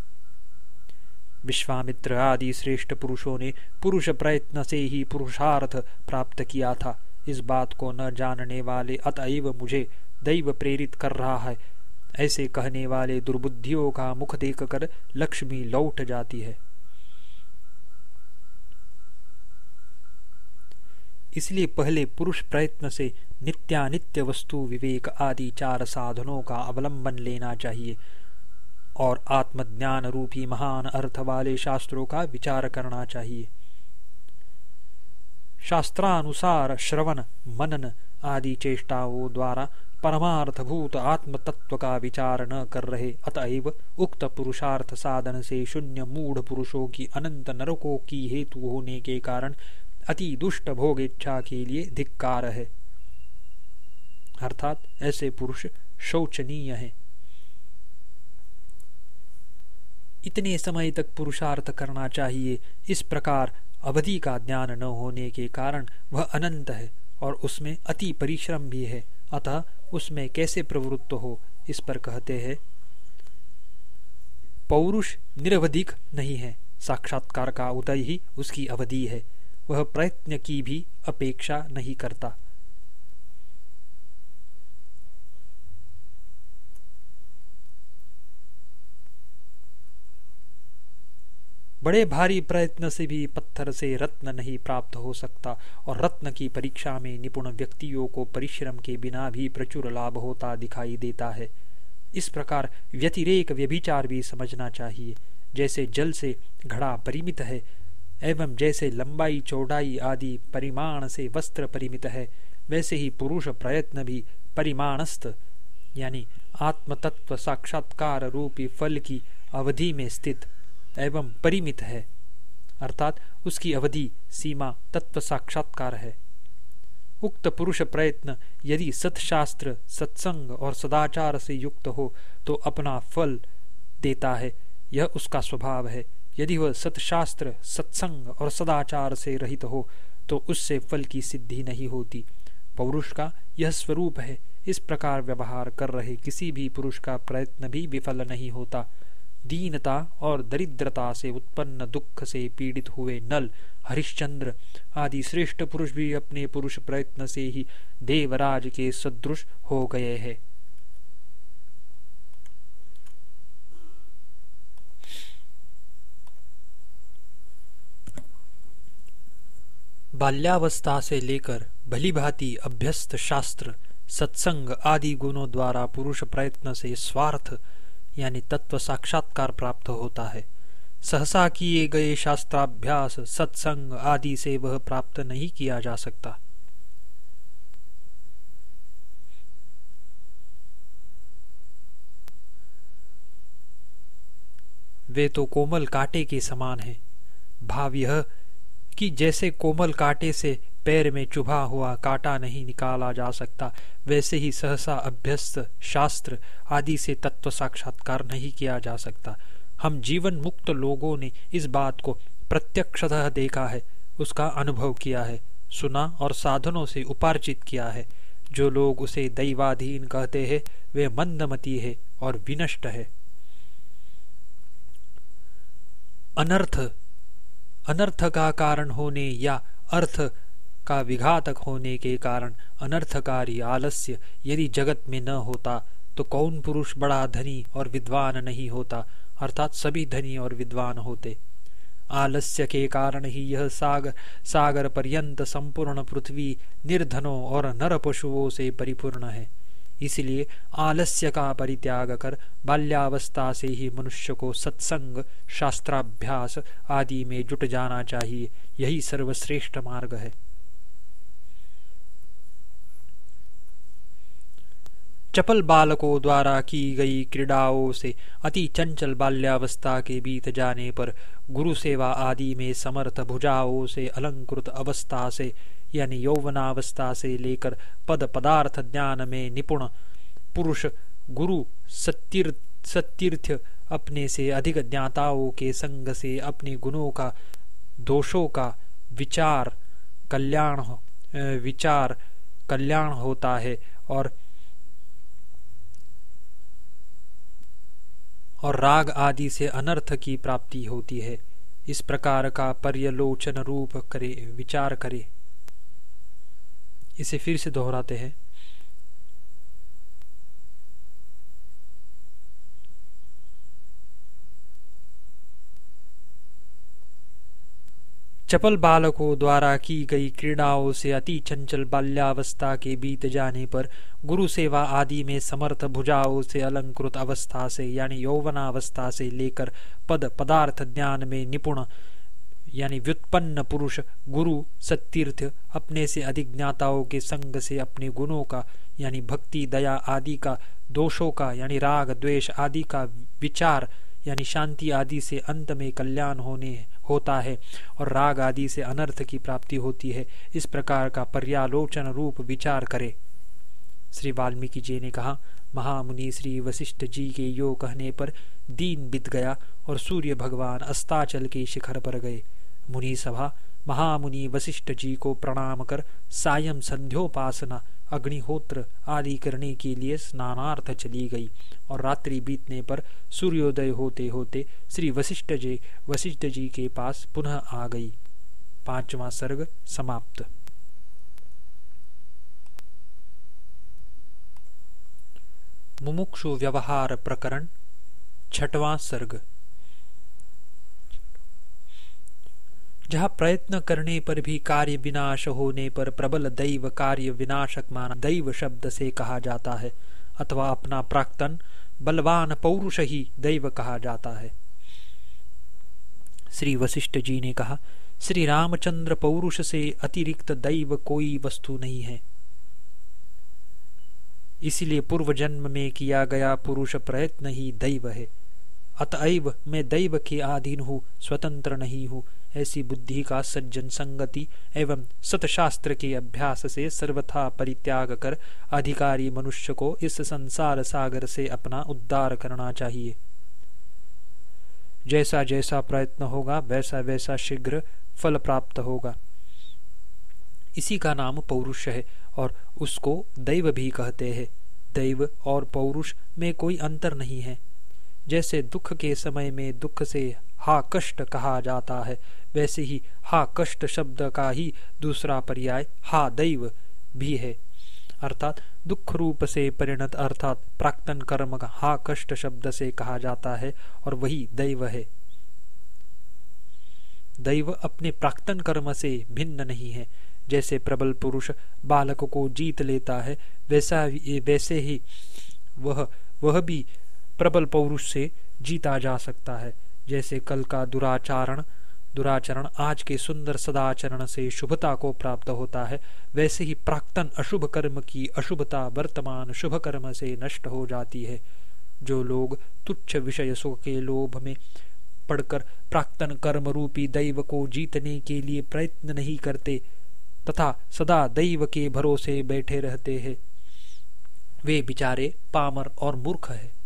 विश्वामित्र आदि श्रेष्ठ पुरुषों ने पुरुष प्रयत्न से ही पुरुषार्थ प्राप्त किया था। इस बात को न जानने वाले अतएव मुझे दैव प्रेरित कर रहा है। ऐसे कहने वाले दुर्बुद्धियों का मुख देखकर लक्ष्मी लौट जाती है। इसलिए पहले पुरुष प्रयत्न से नित्यानित्य वस्तु विवेक आदि चार साधनों का अवलंबन लेना चाहिए। और आत्मज्ञान रूपी महान अर्थ वाले शास्त्रों का विचार करना चाहिए। शास्त्रानुसार श्रवण, मनन आदि चेष्टाओं द्वारा परमार्थभूत आत्म तत्व का विचार न कर रहे अतएव उक्त पुरुषार्थ साधन से शून्य मूढ़ पुरुषों की अनंत नरकों की हेतु होने के कारण अति दुष्ट भोग इच्छा के लिए धिक्कार है। अर्थात ऐसे पुरुष शोचनीय है। इतने समय तक पुरुषार्थ करना चाहिए। इस प्रकार अवधि का ज्ञान न होने के कारण वह अनंत है और उसमें अति परिश्रम भी है। अतः उसमें कैसे प्रवृत्त हो, इस पर कहते हैं, पौरुष निरवधिक नहीं है। साक्षात्कार का उदय ही उसकी अवधि है। वह प्रयत्न की भी अपेक्षा नहीं करता। बड़े भारी प्रयत्न से भी पत्थर से रत्न नहीं प्राप्त हो सकता और रत्न की परीक्षा में निपुण व्यक्तियों को परिश्रम के बिना भी प्रचुर लाभ होता दिखाई देता है। इस प्रकार व्यतिरेक व्यभिचार भी समझना चाहिए। जैसे जल से घड़ा परिमित है, एवं जैसे लंबाई, चौड़ाई आदि परिमाण से वस्त्र परिमित है, वैसे ही पुरुष प्रयत्न भी परिमाणस्थ, यानी आत्मतत्व साक्षात्कार रूपी फल की अवधि में स्थित एवं परिमित है। अर्थात उसकी अवधि, सीमा, तत्व साक्षात्कार है। उक्त पुरुष प्रयत्न यदि सतशास्त्र, सत्संग और सदाचार से युक्त हो तो अपना फल देता है। यह उसका स्वभाव है। यदि वह सतशास्त्र, सत्संग और सदाचार से रहित हो तो उससे फल की सिद्धि नहीं होती। पौरुष का यह स्वरूप है। इस प्रकार व्यवहार कर रहे किसी भी पुरुष का प्रयत्न भी विफल नहीं होता। दीनता और दरिद्रता से उत्पन्न दुख से पीड़ित हुए नल, हरिश्चंद्र आदि श्रेष्ठ पुरुष भी अपने पुरुष प्रयत्न से ही देवराज के सदृश हो गए हैं। बाल्यावस्था से लेकर भली भांति अभ्यस्त शास्त्र, सत्संग आदि गुणों द्वारा पुरुष प्रयत्न से स्वार्थ यानी तत्व साक्षात्कार प्राप्त होता है। सहसा किए गए शास्त्राभ्यास, सत्संग आदि से वह प्राप्त नहीं किया जा सकता। वे तो कोमल कांटे के समान है। भाव यह कि जैसे कोमल कांटे से पैर में चुभा हुआ काटा नहीं निकाला जा सकता। वैसे ही सहसा अभ्यस्त शास्त्र आदि से तत्व साक्षात्कार नहीं किया जा सकता। हम जीवन मुक्त लोगों ने इस बात को प्रत्यक्षतः देखा है, उसका अनुभव किया है, सुना और साधनों से उपार्जित किया है। जो लोग उसे दैवाधीन कहते हैं, वे मंदमती है और विनष्ट है। अनर्थ अनर्थ का कारण होने या अर्थ का विघातक होने के कारण अनर्थकारी आलस्य यदि जगत में न होता तो कौन पुरुष बड़ा धनी और विद्वान नहीं होता? अर्थात सभी धनी और विद्वान होते। आलस्य के कारण ही यह सागर सागर पर्यंत संपूर्ण पृथ्वी निर्धनों और नर पशुओं से परिपूर्ण है। इसलिए आलस्य का परित्याग कर बाल्यावस्था से ही मनुष्य को सत्संग, शास्त्राभ्यास आदि में जुट जाना चाहिए। यही सर्वश्रेष्ठ मार्ग है। चपल बालकों द्वारा की गई क्रीड़ाओं से अति चंचल बाल्यावस्था के बीत जाने पर गुरु सेवा आदि में समर्थ भुजाओं से अलंकृत अवस्था से, यानी यौवनावस्था से लेकर पद पदार्थ ज्ञान में निपुण पुरुष गुरु सतीर्थ अपने से अधिक ज्ञाताओं के संग से अपने गुणों का, दोषों का विचार कल्याण विचार कल्याण होता है और और राग आदि से अनर्थ की प्राप्ति होती है। इस प्रकार का पर्यलोचन रूप करे, विचार करे। इसे फिर से दोहराते हैं। चपल बालकों द्वारा की गई क्रीड़ाओं से अति चंचल बाल्यावस्था के बीत जाने पर गुरु सेवा आदि में समर्थ भुजाओं से अलंकृत अवस्था से, यानी यौवनावस्था से लेकर पद पदार्थ ज्ञान में निपुण, यानी व्युत्पन्न पुरुष गुरु सतीर्थ अपने से अधिक ज्ञाताओं के संग से अपने गुणों का, यानी भक्ति, दया आदि का, दोषों का, यानी राग, द्वेष आदि का विचार, यानी शांति आदि से अंत में कल्याण होने होता है और राग आदि से अनर्थ की प्राप्ति होती है। इस प्रकार का पर्यालोचन रूप विचार करे। श्री वाल्मीकि जी ने कहा, महामुनि श्री वशिष्ठ जी के यो कहने पर दीन बीत गया और सूर्य भगवान अस्ताचल के शिखर पर गए। मुनि सभा महामुनि वशिष्ठ जी को प्रणाम कर सायं संध्योपासना अग्निहोत्र आदि करने के लिए स्नानार्थ चली गई और रात्रि बीतने पर सूर्योदय होते होते श्री वशिष्ठ जी वशिष्ठ जी के पास पुनः आ गई। पांचवा सर्ग समाप्त। मुमुक्षु व्यवहार प्रकरण छठवां सर्ग। जहाँ प्रयत्न करने पर भी कार्य विनाश होने पर प्रबल दैव कार्य विनाशक माना दैव शब्द से कहा जाता है, अथवा अपना प्राक्तन बलवान पौरुष ही दैव कहा जाता है। श्री वशिष्ठ जी ने कहा, श्री रामचंद्र पौरुष से अतिरिक्त दैव कोई वस्तु नहीं है। इसलिए पूर्व जन्म में किया गया पुरुष प्रयत्न ही दैव है। अतएव मैं दैव के अधीन हूँ, स्वतंत्र नहीं हूँ। ऐसी बुद्धि का सज्जन संगति एवं सतशास्त्र के अभ्यास से सर्वथा परित्याग कर अधिकारी मनुष्य को इस संसार सागर से अपना उद्धार करना चाहिए। जैसा जैसा प्रयत्न होगा, वैसा वैसा शीघ्र फल प्राप्त होगा। इसी का नाम पौरुष है और उसको दैव भी कहते हैं। दैव और पौरुष में कोई अंतर नहीं है। जैसे दुख के समय में दुख से हा कष्ट कहा जाता है वैसे ही हा कष्ट शब्द का ही दूसरा पर्याय हा दैव भी है। अर्थात दुख रूप से परिणत अर्थात प्राक्तन कर्म का हा कष्ट शब्द से कहा जाता है और वही दैव है। दैव अपने प्राक्तन कर्म से भिन्न नहीं है। जैसे प्रबल पुरुष बालक को जीत लेता है, वैसा वैसे ही वह वह भी प्रबल पौरुष से जीता जा सकता है। जैसे कल का दुराचारण दुराचरण, आज के सुंदर सदाचरण से शुभता को प्राप्त होता है। वैसे ही प्राक्तन अशुभ कर्म की अशुभता वर्तमान शुभ कर्म से नष्ट हो जाती है। जो लोग तुच्छ विषय सुख के लोभ में पढ़कर प्राक्तन कर्म रूपी दैव को जीतने के लिए प्रयत्न नहीं करते, तथा सदा दैव के भरोसे बैठे रहते हैं। वे बिचारे पामर और मूर्ख है।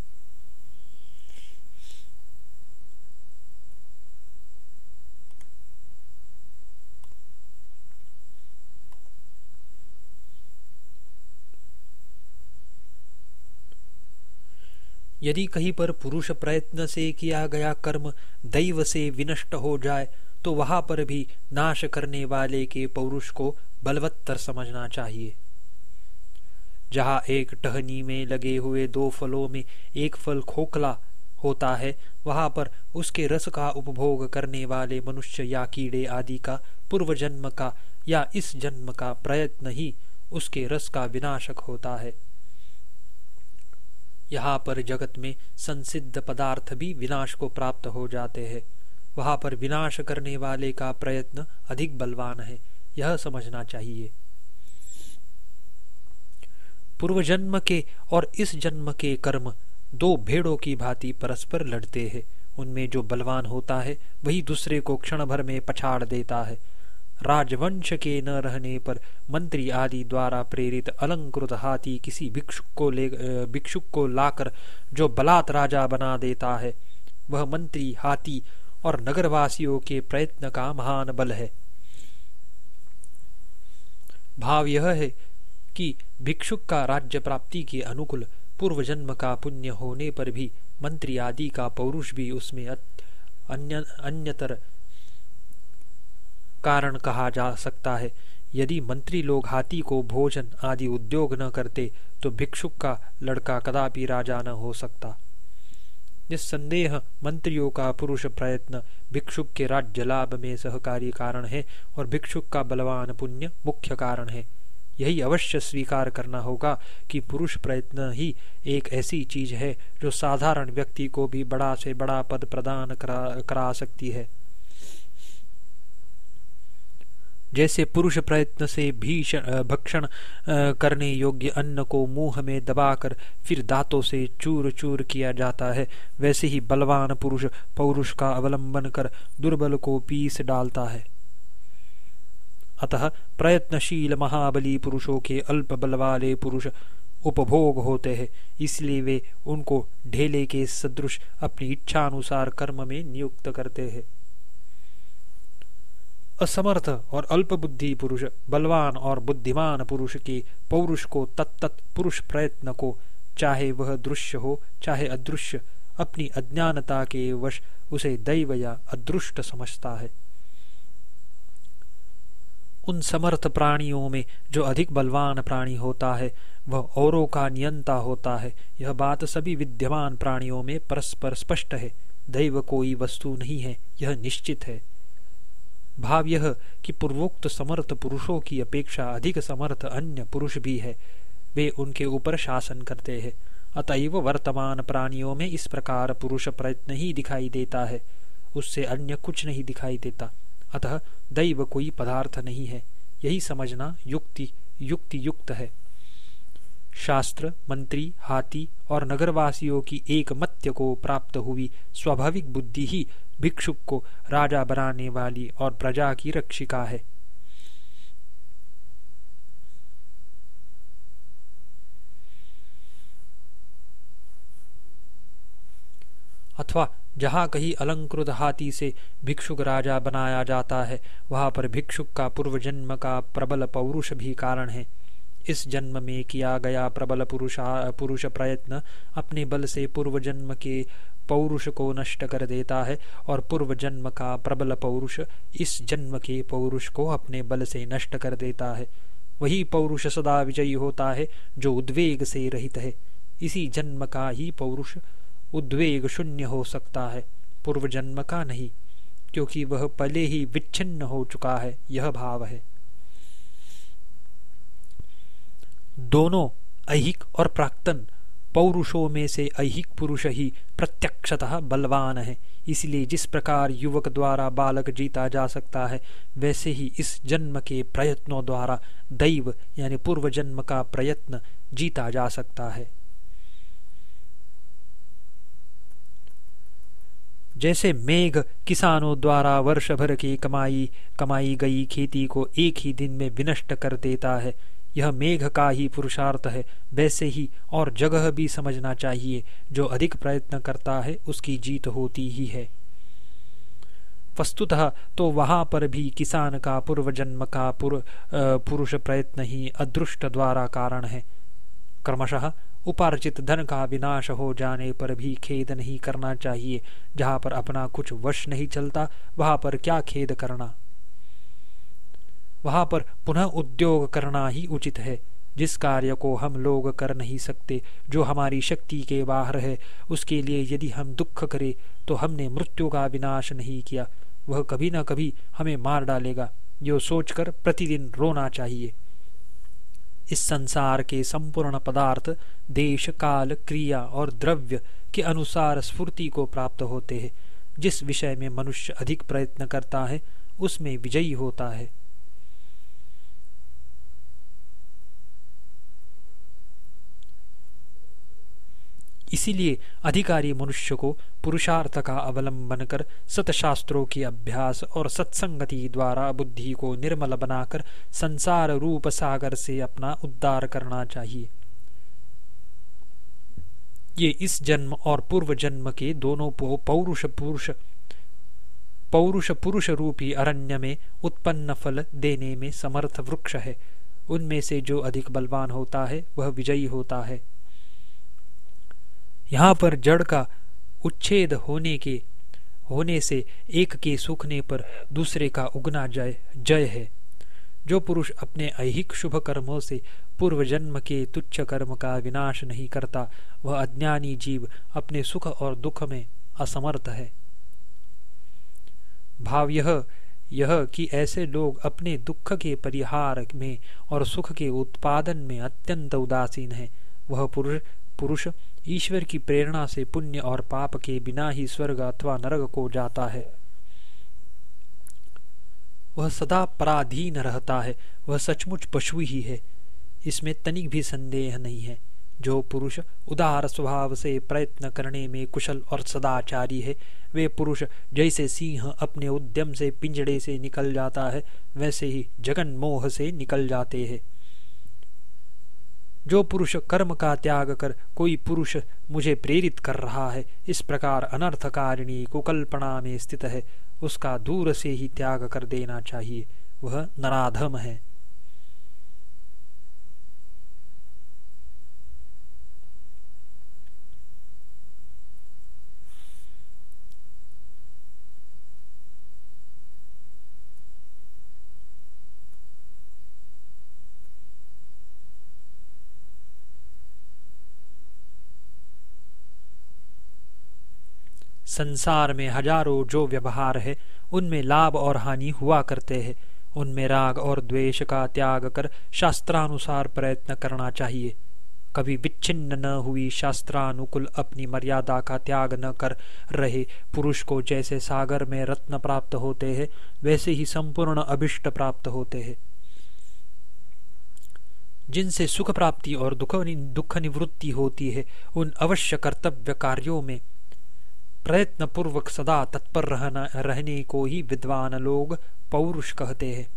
यदि कहीं पर पुरुष प्रयत्न से किया गया कर्म दैव से विनष्ट हो जाए तो वहाँ पर भी नाश करने वाले के पौरुष को बलवत्तर समझना चाहिए। जहाँ एक टहनी में लगे हुए दो फलों में एक फल खोखला होता है, वहाँ पर उसके रस का उपभोग करने वाले मनुष्य या कीड़े आदि का पूर्व जन्म का या इस जन्म का प्रयत्न ही उसके रस का विनाशक होता है। यहाँ पर जगत में संसिद्ध पदार्थ भी विनाश को प्राप्त हो जाते हैं। वहाँ पर विनाश करने वाले का प्रयत्न अधिक बलवान है, यह समझना चाहिए। पूर्व जन्म के और इस जन्म के कर्म दो भेड़ों की भांति परस्पर लड़ते हैं। उनमें जो बलवान होता है, वही दूसरे को क्षण भर में पछाड़ देता है। राजवंश के न रहने पर मंत्री आदि द्वारा प्रेरित अलंकृत हाथी किसी भिक्षुक को ले भिक्षुक को लाकर जो बलात् राजा बना देता है, वह मंत्री, हाथी और नगरवासियों के प्रयत्न का महान बल है। भाव यह है कि भिक्षुक का राज्य प्राप्ति के अनुकूल पूर्व जन्म का पुण्य होने पर भी मंत्री आदि का पौरुष भी उसमें अन्य, अन्यतर कारण कहा जा सकता है। यदि मंत्री लोग हाथी को भोजन आदि उद्योग न करते तो भिक्षुक का लड़का कदापि राजा न हो सकता। निस्संदेह मंत्रियों का पुरुष प्रयत्न भिक्षुक के राज्य लाभ में सहकारी कारण है और भिक्षुक का बलवान पुण्य मुख्य कारण है। यही अवश्य स्वीकार करना होगा कि पुरुष प्रयत्न ही एक ऐसी चीज़ है जो साधारण व्यक्ति को भी बड़ा से बड़ा पद प्रदान करा, करा सकती है। जैसे पुरुष प्रयत्न से भीषण भक्षण करने योग्य अन्न को मुँह में दबाकर फिर दांतों से चूर चूर किया जाता है। वैसे ही बलवान पुरुष पौरुष का अवलंबन कर दुर्बल को पीस डालता है। अतः प्रयत्नशील महाबली पुरुषों के अल्प बल वाले पुरुष उपभोग होते हैं। इसलिए वे उनको ढेले के सदृश अपनी इच्छा अनुसार कर्म में नियुक्त करते हैं। असमर्थ और अल्प बुद्धि पुरुष, बलवान और बुद्धिमान पुरुष के पौरुष को तत्त पुरुष प्रयत्न को, चाहे वह दृश्य हो, चाहे अदृश्य, अपनी अज्ञानता के वश उसे दैव या अदृष्ट समझता है। उन समर्थ प्राणियों में जो अधिक बलवान प्राणी होता है, वह औरों का नियंता होता है। यह बात सभी विद्यमान प्राणियों में परस्पर स्पष्ट है। दैव कोई वस्तु नहीं है, यह निश्चित है। भाव यह कि पूर्वोक्त समर्थ पुरुषों की अपेक्षा अधिक समर्थ अन्य पुरुष भी है। वे उनके ऊपर शासन करते हैं। अतएव वर्तमान प्राणियों में इस प्रकार पुरुष प्रयत्न ही दिखाई देता है। उससे अन्य कुछ नहीं दिखाई देता। अतः दैव कोई पदार्थ नहीं है। यही समझना युक्ति युक्ति युक्त है। शास्त्र, मंत्री, हाथी और नगरवासियों की एक मत्य को प्राप्त हुई स्वाभाविक बुद्धि ही भिक्षुक को राजा बनाने वाली और प्रजा की रक्षिका है। अथवा जहाँ कहीं अलंकृत हाथी से भिक्षुक राजा बनाया जाता है, वहाँ पर भिक्षुक का पूर्व जन्म का प्रबल पौरुष भी कारण है। इस जन्म में किया गया प्रबल पुरुष पुरुष प्रयत्न अपने बल से पूर्व जन्म के पौरुष को नष्ट कर देता है और पूर्व जन्म का प्रबल पौरुष इस जन्म के पौरुष को अपने बल से नष्ट कर देता है। वही पौरुष सदा विजयी होता है जो उद्वेग से रहित है। इसी जन्म का ही पौरुष उद्वेग शून्य हो सकता है। पूर्व जन्म का नहीं, क्योंकि वह पहले ही विच्छिन्न हो चुका है, यह भाव है। दोनों अहिक और प्राक्तन पौरुषों में से अहिक पुरुष ही प्रत्यक्षतः बलवान है। इसलिए जिस प्रकार युवक द्वारा बालक जीता जा सकता है, वैसे ही इस जन्म के प्रयत्नों द्वारा दैव यानी पूर्व जन्म का प्रयत्न जीता जा सकता है। जैसे मेघ किसानों द्वारा वर्ष भर की कमाई कमाई गई खेती को एक ही दिन में विनष्ट कर देता है यह मेघ का ही पुरुषार्थ है। वैसे ही और जगह भी समझना चाहिए। जो अधिक प्रयत्न करता है, उसकी जीत होती ही है। वस्तुतः तो वहाँ पर भी किसान का पूर्व जन्म का पुरुष प्रयत्न ही अदृष्ट द्वारा कारण है। क्रमशः उपार्जित धन का विनाश हो जाने पर भी खेद नहीं करना चाहिए। जहाँ पर अपना कुछ वश नहीं चलता, वहाँ पर क्या खेद करना? वहाँ पर पुनः उद्योग करना ही उचित है। जिस कार्य को हम लोग कर नहीं सकते, जो हमारी शक्ति के बाहर है, उसके लिए यदि हम दुख करें तो हमने मृत्यु का विनाश नहीं किया। वह कभी न कभी हमें मार डालेगा। जो सोचकर प्रतिदिन रोना चाहिए। इस संसार के संपूर्ण पदार्थ, देश, काल, क्रिया और द्रव्य के अनुसार स्फूर्ति को प्राप्त होते हैं। जिस विषय में मनुष्य अधिक प्रयत्न करता है, उसमें विजयी होता है। इसीलिए अधिकारी मनुष्य को पुरुषार्थ का अवलंबन कर सतशास्त्रों के अभ्यास और सत्संगति द्वारा बुद्धि को निर्मल बनाकर संसार रूप सागर से अपना उद्धार करना चाहिए। ये इस जन्म और पूर्व जन्म के दोनों पौरुष पुरुष पौरुष पुरुष रूपी अरण्य में उत्पन्न फल देने में समर्थ वृक्ष है। उनमें से जो अधिक बलवान होता है, वह विजयी होता है। यहाँ पर जड़ का उच्छेद होने के, होने से एक के सूखने पर दूसरे का उगना जय जय है। जो पुरुष अपने ऐहिक शुभ कर्मों से पूर्व जन्म के तुच्छ कर्म का विनाश नहीं करता, वह अज्ञानी जीव अपने सुख और दुख में असमर्थ है। भाव यह यह कि ऐसे लोग अपने दुख के परिहार में और सुख के उत्पादन में अत्यंत उदासीन है। वह पुरुष पुरुष ईश्वर की प्रेरणा से पुण्य और पाप के बिना ही स्वर्ग अथवा नरक को जाता है। वह सदा पराधीन रहता है, वह सचमुच पशु ही है। इसमें तनिक भी संदेह नहीं है। जो पुरुष उदार स्वभाव से प्रयत्न करने में कुशल और सदाचारी है, वे पुरुष जैसे सिंह अपने उद्यम से पिंजड़े से निकल जाता है, वैसे ही जगन मोह से निकल जाते हैं। जो पुरुष कर्म का त्याग कर कोई पुरुष मुझे प्रेरित कर रहा है, इस प्रकार अनर्थकारिणी कुकल्पना में स्थित है, उसका दूर से ही त्याग कर देना चाहिए। वह नराधम है। संसार में हज़ारों जो व्यवहार है, उनमें लाभ और हानि हुआ करते हैं। उनमें राग और द्वेष का त्याग कर शास्त्रानुसार प्रयत्न करना चाहिए। कभी विच्छिन्न न हुई शास्त्रानुकूल अपनी मर्यादा का त्याग न कर रहे पुरुष को जैसे सागर में रत्न प्राप्त होते हैं, वैसे ही संपूर्ण अभिष्ट प्राप्त होते हैं। जिनसे सुख प्राप्ति और दुख निवृत्ति होती है, उन अवश्य कर्तव्य कार्यों में प्रयत्न पूर्वक सदा तत्पर रहना रहने को ही विद्वान लोग पौरुष कहते हैं।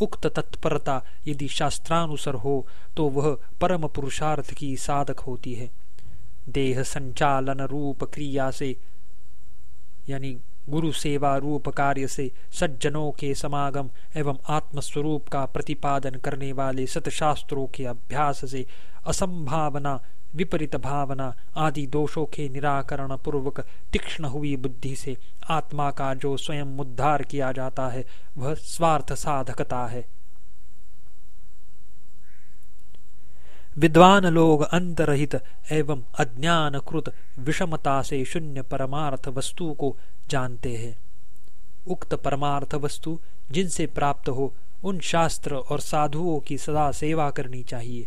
उक्त तत्परता यदि शास्त्रानुसार हो तो वह परम पुरुषार्थ की साधक होती है। देह संचालन रूप क्रिया से, यानी गुरु सेवा रूप कार्य से सज्जनों के समागम एवं आत्मस्वरूप का प्रतिपादन करने वाले सतशास्त्रों के अभ्यास से असंभावना विपरीत भावना आदि दोषों के निराकरण पूर्वक तीक्ष्ण हुई बुद्धि से आत्मा का जो स्वयं उद्धार किया जाता है, वह स्वार्थ साधकता है। विद्वान लोग अंतरहित एवं अज्ञानकृत विषमता से शून्य परमार्थ वस्तु को जानते हैं। उक्त परमार्थ वस्तु जिनसे प्राप्त हो, उन शास्त्र और साधुओं की सदा सेवा करनी चाहिए।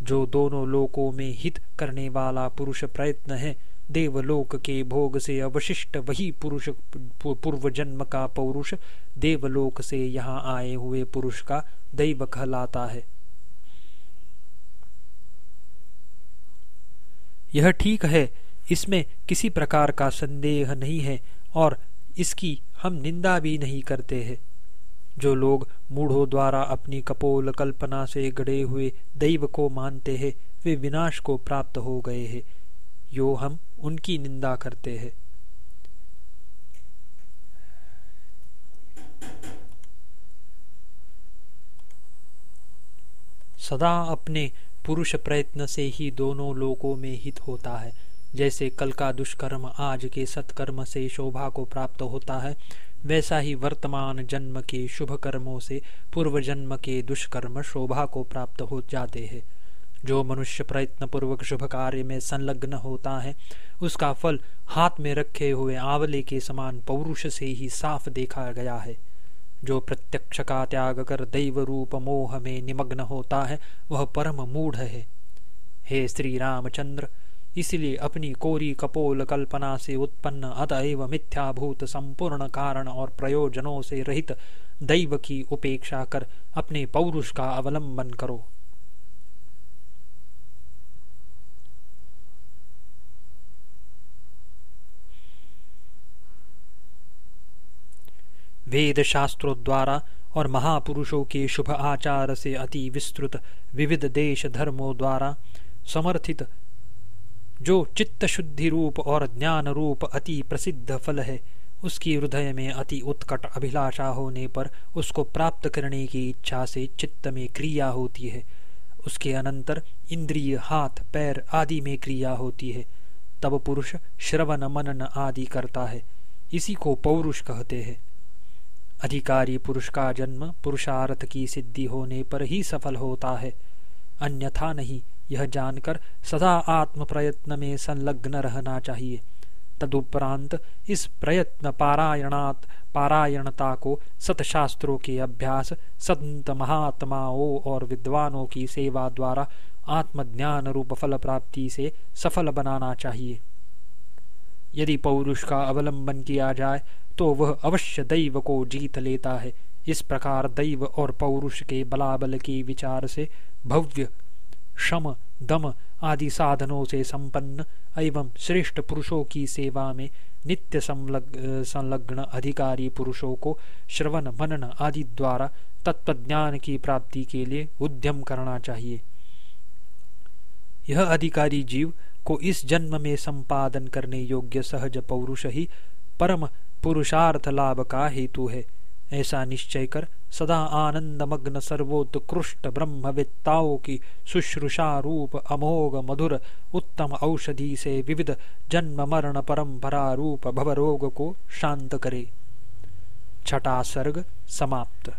जो दोनों लोकों में हित करने वाला पुरुष प्रयत्न है, देवलोक के भोग से अवशिष्ट वही पुरुष पूर्व जन्म का पौरुष देवलोक से यहाँ आए हुए पुरुष का दैव कहलाता है। यह ठीक है, इसमें किसी प्रकार का संदेह नहीं है और इसकी हम निंदा भी नहीं करते हैं। जो लोग मूढ़ों द्वारा अपनी कपोल कल्पना से गड़े हुए दैव को मानते हैं, वे विनाश को प्राप्त हो गए हैं। यो हम उनकी निंदा करते हैं। सदा अपने पुरुष प्रयत्न से ही दोनों लोकों में हित होता है। जैसे कल का दुष्कर्म आज के सत्कर्म से शोभा को प्राप्त होता है वैसा ही वर्तमान जन्म के शुभ कर्मों से पूर्व जन्म के दुष्कर्म शोभा को प्राप्त हो जाते हैं। जो मनुष्य प्रयत्न पूर्वक शुभ कार्य में संलग्न होता है, उसका फल हाथ में रखे हुए आंवले के समान पौरुष से ही साफ़ देखा गया है। जो प्रत्यक्ष का त्याग कर दैव रूप मोह में निमग्न होता है, वह परम मूढ़ है। हे श्री रामचंद्र इसलिए अपनी कोरी कपोल कल्पना से उत्पन्न अतएव मिथ्याभूत संपूर्ण कारण और प्रयोजनों से रहित दैव की उपेक्षा कर अपने पौरुष का अवलंबन करो। वेद शास्त्रों द्वारा और महापुरुषों के शुभ आचार से अति विस्तृत विविध देश धर्मों द्वारा समर्थित जो चित्त शुद्धि रूप और ज्ञान रूप अति प्रसिद्ध फल है, उसकी हृदय में अति उत्कट अभिलाषा होने पर उसको प्राप्त करने की इच्छा से चित्त में क्रिया होती है। उसके अनंतर इंद्रिय, हाथ, पैर आदि में क्रिया होती है। तब पुरुष श्रवण, मनन आदि करता है। इसी को पौरुष कहते हैं। अधिकारी पुरुष का जन्म पुरुषार्थ की सिद्धि होने पर ही सफल होता है। अन्यथा नहीं यह जानकर सदा आत्म प्रयत्न में संलग्न रहना चाहिए। तदुपरांत इस प्रयत्न पारायणात, पारायणता को सतशास्त्रों के अभ्यास, संत महात्माओं और विद्वानों की सेवा द्वारा आत्मज्ञान रूप फल प्राप्ति से सफल बनाना चाहिए। यदि पौरुष का अवलंबन किया जाए तो वह अवश्य दैव को जीत लेता है। इस प्रकार दैव और पौरुष के बलाबल के विचार से भव्य शम, दम आदि साधनों से संपन्न एवं श्रेष्ठ पुरुषों की सेवा में नित्य संलग्न अधिकारी पुरुषों को श्रवण, मनन आदि द्वारा तत्वज्ञान की प्राप्ति के लिए उद्यम करना चाहिए। यह अधिकारी जीव को इस जन्म में संपादन करने योग्य सहज पौरुष ही परम पुरुषार्थ लाभ का हेतु है। ऐसा निश्चय कर, सदा आनंद मग्न सर्वोत्कृष्ट ब्रह्मवित्ताओं की शुश्रूषा रूप अमोघ मधुर उत्तम औषधि से विविध जन्म मरण परंपरा रूप भवरोग को शांत करे। छठा सर्ग समाप्त।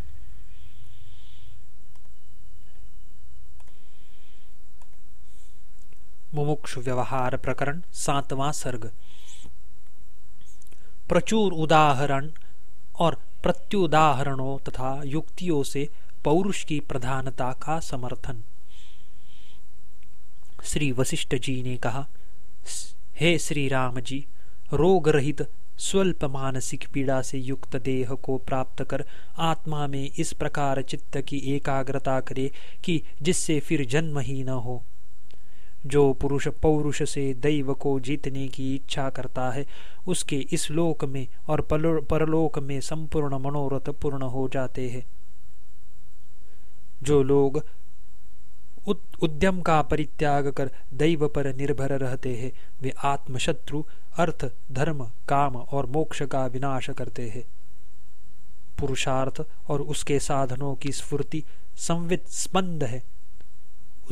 मुमुक्षु व्यवहार प्रकरण सातवां सर्ग। प्रचुर उदाहरण और प्रत्युदाहरणों तथा युक्तियों से पौरुष की प्रधानता का समर्थन। श्री वशिष्ठ जी ने कहा, हे श्री राम जी रोग रहित स्वल्प मानसिक पीड़ा से युक्त देह को प्राप्त कर आत्मा में इस प्रकार चित्त की एकाग्रता करे कि जिससे फिर जन्म ही न हो। जो पुरुष पौरुष से दैव को जीतने की इच्छा करता है, उसके इस लोक में और परलोक में संपूर्ण मनोरथ पूर्ण हो जाते हैं। जो लोग उद्यम का परित्याग कर दैव पर निर्भर रहते हैं, वे आत्मशत्रु, अर्थ, धर्म, काम और मोक्ष का विनाश करते हैं। पुरुषार्थ और उसके साधनों की स्फूर्ति संवित स्पंद है।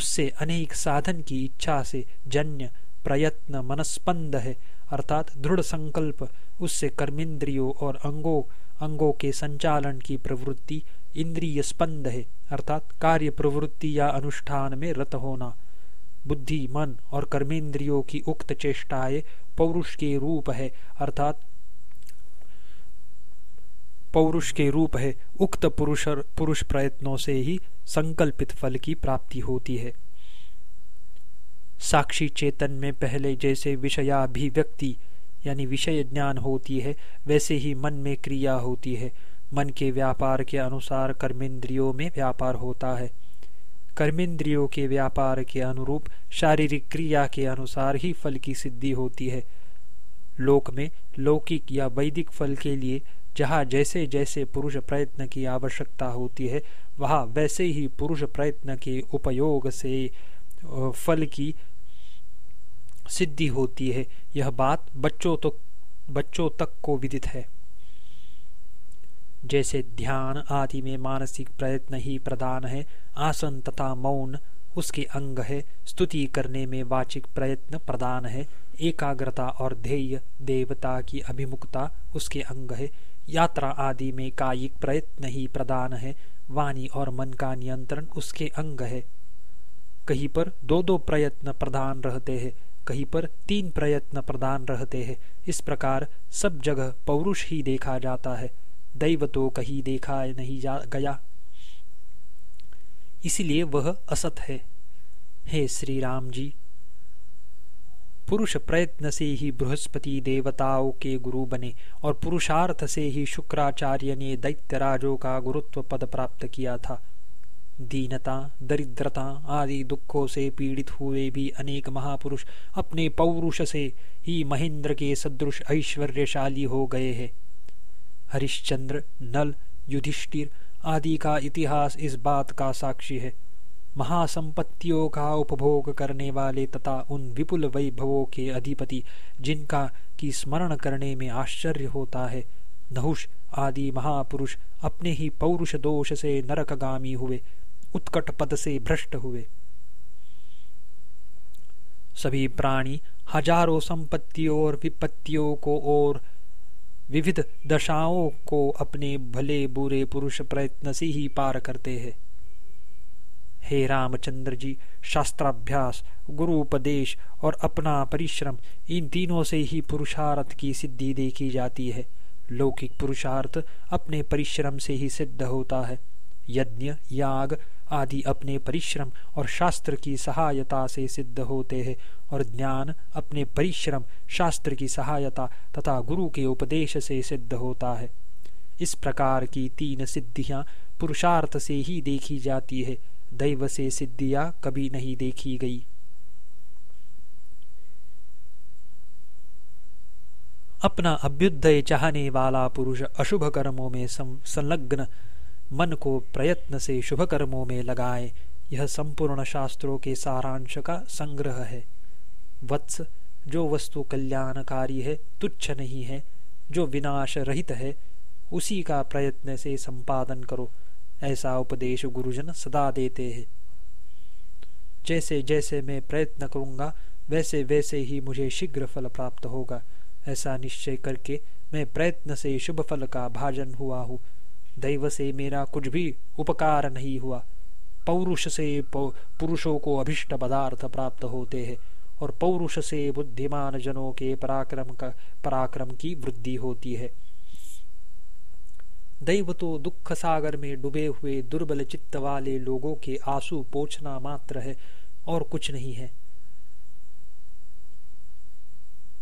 उससे अनेक साधन की इच्छा से जन्य, प्रयत्न, मनस्पंद है। अर्थात दृढ़ संकल्प, उससे कर्मेंद्रियों और अंगों अंगों के संचालन की प्रवृत्ति इंद्रिय स्पंद है। अर्थात कार्य प्रवृत्ति या अनुष्ठान में रत होना। बुद्धि, मन और कर्मेंद्रियों की उक्त चेष्टाएँ पौरुष के रूप है। अर्थात पौरुष के रूप है। उक्त पुरुष पुरुष प्रयत्नों से ही संकल्पित फल की प्राप्ति होती है। साक्षी चेतन में पहले जैसे विषयाभिव्यक्ति, यानी विषय ज्ञान होती है, वैसे ही मन में क्रिया होती है। मन के व्यापार के अनुसार कर्मेंद्रियों में व्यापार होता है। कर्मेंद्रियों के व्यापार के अनुरूप शारीरिक क्रिया के अनुसार ही फल की सिद्धि होती है। लोक में लौकिक या वैदिक फल के लिए जहाँ जैसे जैसे पुरुष प्रयत्न की आवश्यकता होती है, वहाँ वैसे ही पुरुष प्रयत्न के उपयोग से फल की सिद्धि होती है। यह बात बच्चों तो बच्चों तक को विदित है। जैसे ध्यान आदि में मानसिक प्रयत्न ही प्रदान है, आसन तथा मौन उसके अंग है। स्तुति करने में वाचिक प्रयत्न प्रदान है। एकाग्रता और ध्येय, देवता की अभिमुखता उसके अंग है। यात्रा आदि में कायिक प्रयत्न ही प्रदान है, वाणी और मन का नियंत्रण उसके अंग है। कहीं पर दो दो प्रयत्न प्रधान रहते हैं, कहीं पर तीन प्रयत्न प्रदान रहते हैं। इस प्रकार सब जगह पौरुष ही देखा जाता है, दैव तो कहीं देखा नहीं जा गया। इसलिए वह असत है। हे श्री राम जी पुरुष प्रयत्न से ही बृहस्पति देवताओं के गुरु बने और पुरुषार्थ से ही शुक्राचार्य ने दैत्यराजों का गुरुत्व पद प्राप्त किया था। दीनता, दरिद्रता आदि दुखों से पीड़ित हुए भी अनेक महापुरुष अपने पौरुष से ही महेंद्र के सदृश ऐश्वर्यशाली हो गए हैं। हरिश्चंद्र, नल, युधिष्ठिर आदि का इतिहास इस बात का साक्षी है। महासंपत्तियों का उपभोग करने वाले तथा उन विपुल वैभवों के अधिपति, जिनका की स्मरण करने में आश्चर्य होता है। नहुष आदि महापुरुष अपने ही पौरुष दोष से नरकगामी हुए, उत्कट पद से भ्रष्ट हुए। सभी प्राणी हज़ारों संपत्तियों और विपत्तियों को और विविध दशाओं को अपने भले बुरे पुरुष प्रयत्न से ही पार करते हैं। हे रामचंद्र जी, शास्त्राभ्यास गुरु उपदेश और अपना परिश्रम, इन तीनों से ही पुरुषार्थ की सिद्धि देखी जाती है। लौकिक पुरुषार्थ अपने परिश्रम से ही सिद्ध होता है। यज्ञ, याग आदि अपने परिश्रम और शास्त्र की सहायता से सिद्ध होते हैं और ज्ञान अपने परिश्रम, शास्त्र की सहायता तथा गुरु के उपदेश से सिद्ध होता है। इस प्रकार की तीन सिद्धियाँ पुरुषार्थ से ही देखी जाती है। दैव से सिद्धियाँ कभी नहीं देखी गई। अपना अभ्युदय चाहने वाला पुरुष अशुभ कर्मों में संलग्न मन को प्रयत्न से शुभ कर्मों में लगाए। यह संपूर्ण शास्त्रों के सारांश का संग्रह है। वत्स, जो वस्तु कल्याणकारी है, तुच्छ नहीं है। जो विनाश रहित है, उसी का प्रयत्न से संपादन करो। ऐसा उपदेश गुरुजन सदा देते हैं। जैसे जैसे मैं प्रयत्न करूँगा, वैसे वैसे ही मुझे शीघ्र फल प्राप्त होगा। ऐसा निश्चय करके मैं प्रयत्न से शुभ फल का भाजन हुआ हूँ। दैव से मेरा कुछ भी उपकार नहीं हुआ। पौरुष से पुरुषों को अभिष्ट पदार्थ प्राप्त होते हैं और पौरुष से बुद्धिमान जनों के पराक्रम का पराक्रम की वृद्धि होती है। दैव तो दुख सागर में डूबे हुए दुर्बल चित्त वाले लोगों के आँसू पोछना मात्र है और कुछ नहीं है।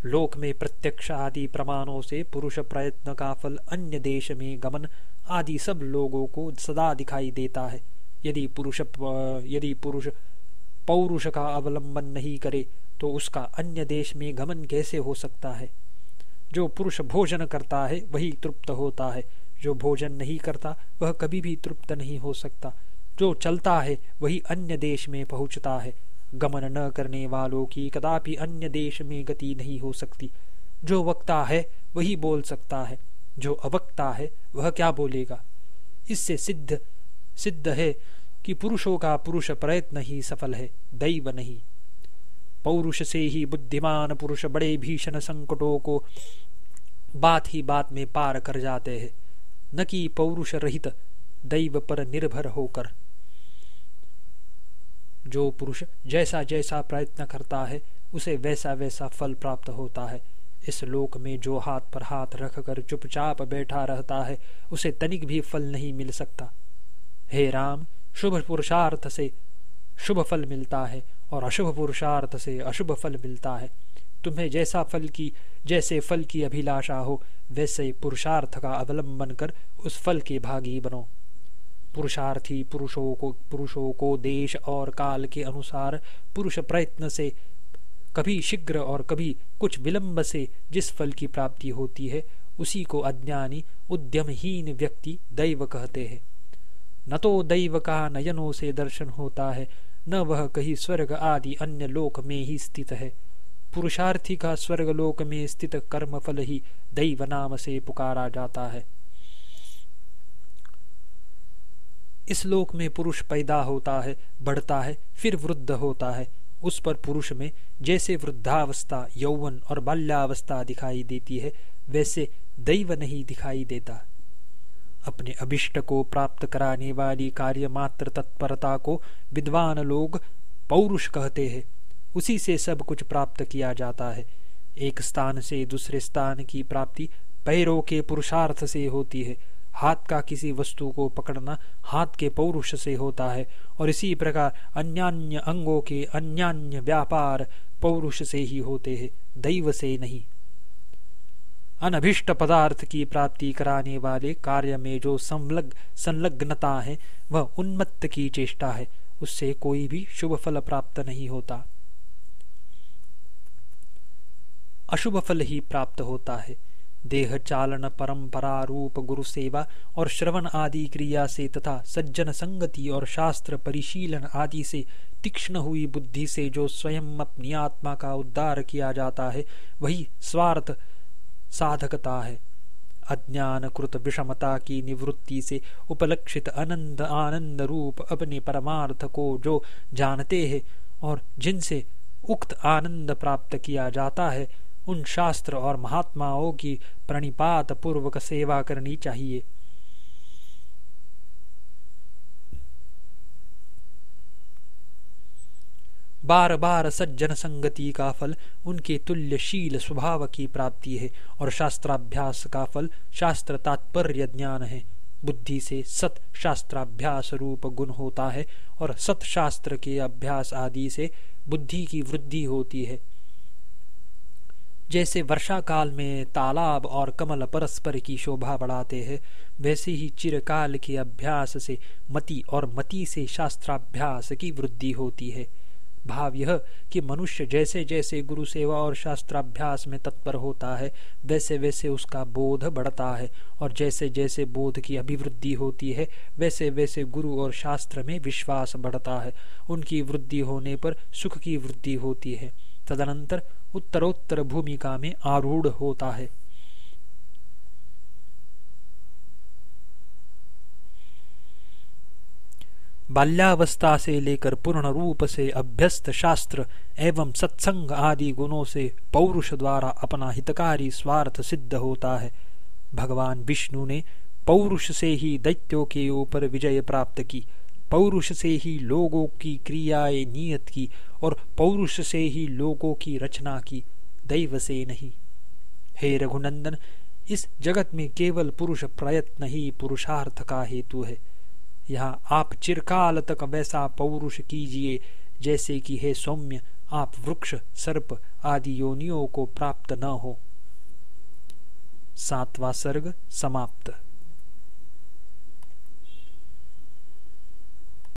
लोक में प्रत्यक्ष आदि प्रमाणों से पुरुष प्रयत्न का फल अन्य देश में गमन आदि सब लोगों को सदा दिखाई देता है। यदि पुरुष यदि पुरुष पौरुष का अवलंबन नहीं करे तो उसका अन्य देश में गमन कैसे हो सकता है? जो पुरुष भोजन करता है, वही तृप्त होता है। जो भोजन नहीं करता, वह कभी भी तृप्त नहीं हो सकता। जो चलता है, वही अन्य देश में पहुँचता है। गमन न करने वालों की कदापि अन्य देश में गति नहीं हो सकती। जो वक्ता है, वही बोल सकता है। जो अवक्ता है, वह क्या बोलेगा? इससे सिद्ध सिद्ध है कि पुरुषों का पुरुष प्रयत्न ही सफल है, दैव नहीं। पौरुष से ही बुद्धिमान पुरुष बड़े भीषण संकटों को बात ही बात में पार कर जाते हैं। न कि पौरुष रहित दैव पर निर्भर होकर। जो पुरुष जैसा जैसा प्रयत्न करता है, उसे वैसा वैसा फल प्राप्त होता है। इस लोक में जो हाथ पर हाथ रखकर चुपचाप बैठा रहता है, उसे तनिक भी फल नहीं मिल सकता। हे राम, शुभ पुरुषार्थ से शुभ फल मिलता है और अशुभ पुरुषार्थ से अशुभ फल मिलता है। तुम्हें जैसा फल की, जैसे फल की अभिलाषा हो, वैसे पुरुषार्थ का अवलंबन कर उस फल के भागी बनो। पुरुषार्थी पुरुषों को पुरुषों को देश और काल के अनुसार पुरुष प्रयत्न से, कभी शीघ्र और कभी कुछ विलंब से जिस फल की प्राप्ति होती है, उसी को अज्ञानी, उद्यमहीन व्यक्ति दैव कहते हैं। न तो दैव का नयनों से दर्शन होता है, न वह कहीं स्वर्ग आदि अन्य लोक में ही स्थित है। पुरुषार्थी का स्वर्ग लोक में स्थित कर्म फल ही दैव नाम से पुकारा जाता है। इस लोक में पुरुष पैदा होता है, बढ़ता है, फिर वृद्ध होता है। उस पर पुरुष में जैसे वृद्धावस्था, यौवन और बाल्यावस्था दिखाई देती है, वैसे दैव नहीं दिखाई देता। अपने अभिष्ट को प्राप्त कराने वाली कार्य मात्र तत्परता को विद्वान लोग पौरुष कहते हैं। उसी से सब कुछ प्राप्त किया जाता है। एक स्थान से दूसरे स्थान की प्राप्ति पैरों के पुरुषार्थ से होती है। हाथ का किसी वस्तु को पकड़ना हाथ के पौरुष से होता है और इसी प्रकार अन्यान्य अंगों के अन्यान्य व्यापार पौरुष से ही होते हैं, दैव से नहीं। अनभिष्ट पदार्थ की प्राप्ति कराने वाले कार्य में जो संलग संलग्नता है, वह उन्मत्त की चेष्टा है। उससे कोई भी शुभ फल प्राप्त नहीं होता। अशुभ फल ही प्राप्त होता है। देह चालन, परंपरा, रूप, गुरु सेवा और श्रवण आदि क्रिया से तथा सज्जन संगति और शास्त्र परिशीलन आदि से तीक्ष्ण हुई बुद्धि से जो स्वयं अपनी आत्मा का उद्धार किया जाता है, वही स्वार्थ साधकता है। अज्ञान कृत विषमता की निवृत्ति से उपलक्षित अनंद आनंद रूप अपने परमार्थ को जो जानते हैं और जिनसे उक्त आनंद प्राप्त किया जाता है उन शास्त्र और महात्माओं की प्रणिपात पूर्वक सेवा करनी चाहिए। बार बार सज्जन संगति का फल उनके तुल्यशील स्वभाव की प्राप्ति है और शास्त्राभ्यास का फल शास्त्र तात्पर्य ज्ञान है। बुद्धि से सत शास्त्राभ्यास रूप गुण होता है और सत शास्त्र के अभ्यास आदि से बुद्धि की वृद्धि होती है। जैसे वर्षा काल में तालाब और कमल परस्पर की शोभा बढ़ाते हैं, वैसे ही चिरकाल के अभ्यास से मति और मति से शास्त्राभ्यास की वृद्धि होती है। भाव यह कि मनुष्य जैसे जैसे गुरु सेवा और शास्त्राभ्यास में तत्पर होता है वैसे वैसे उसका बोध बढ़ता है और जैसे जैसे बोध की अभिवृद्धि होती है वैसे वैसे गुरु और शास्त्र में विश्वास बढ़ता है। उनकी वृद्धि होने पर सुख की वृद्धि होती है। तदनंतर उत्तरोत्तर भूमिका में आरूढ़ होता है। बाल्यावस्था से लेकर पूर्ण रूप से अभ्यस्त शास्त्र एवं सत्संग आदि गुणों से पौरुष द्वारा अपना हितकारी स्वार्थ सिद्ध होता है। भगवान विष्णु ने पौरुष से ही दैत्यों के ऊपर विजय प्राप्त की। पौरुष से ही लोगों की क्रियाएँ नियत की और पौरुष से ही लोगों की रचना की, दैव से नहीं। हे रघुनंदन, इस जगत में केवल पुरुष प्रयत्न ही पुरुषार्थ का हेतु है। यहाँ आप चिरकाल तक वैसा पौरुष कीजिए, जैसे कि हे सौम्य, आप वृक्ष, सर्प आदि योनियों को प्राप्त न हो। सातवा सर्ग समाप्त।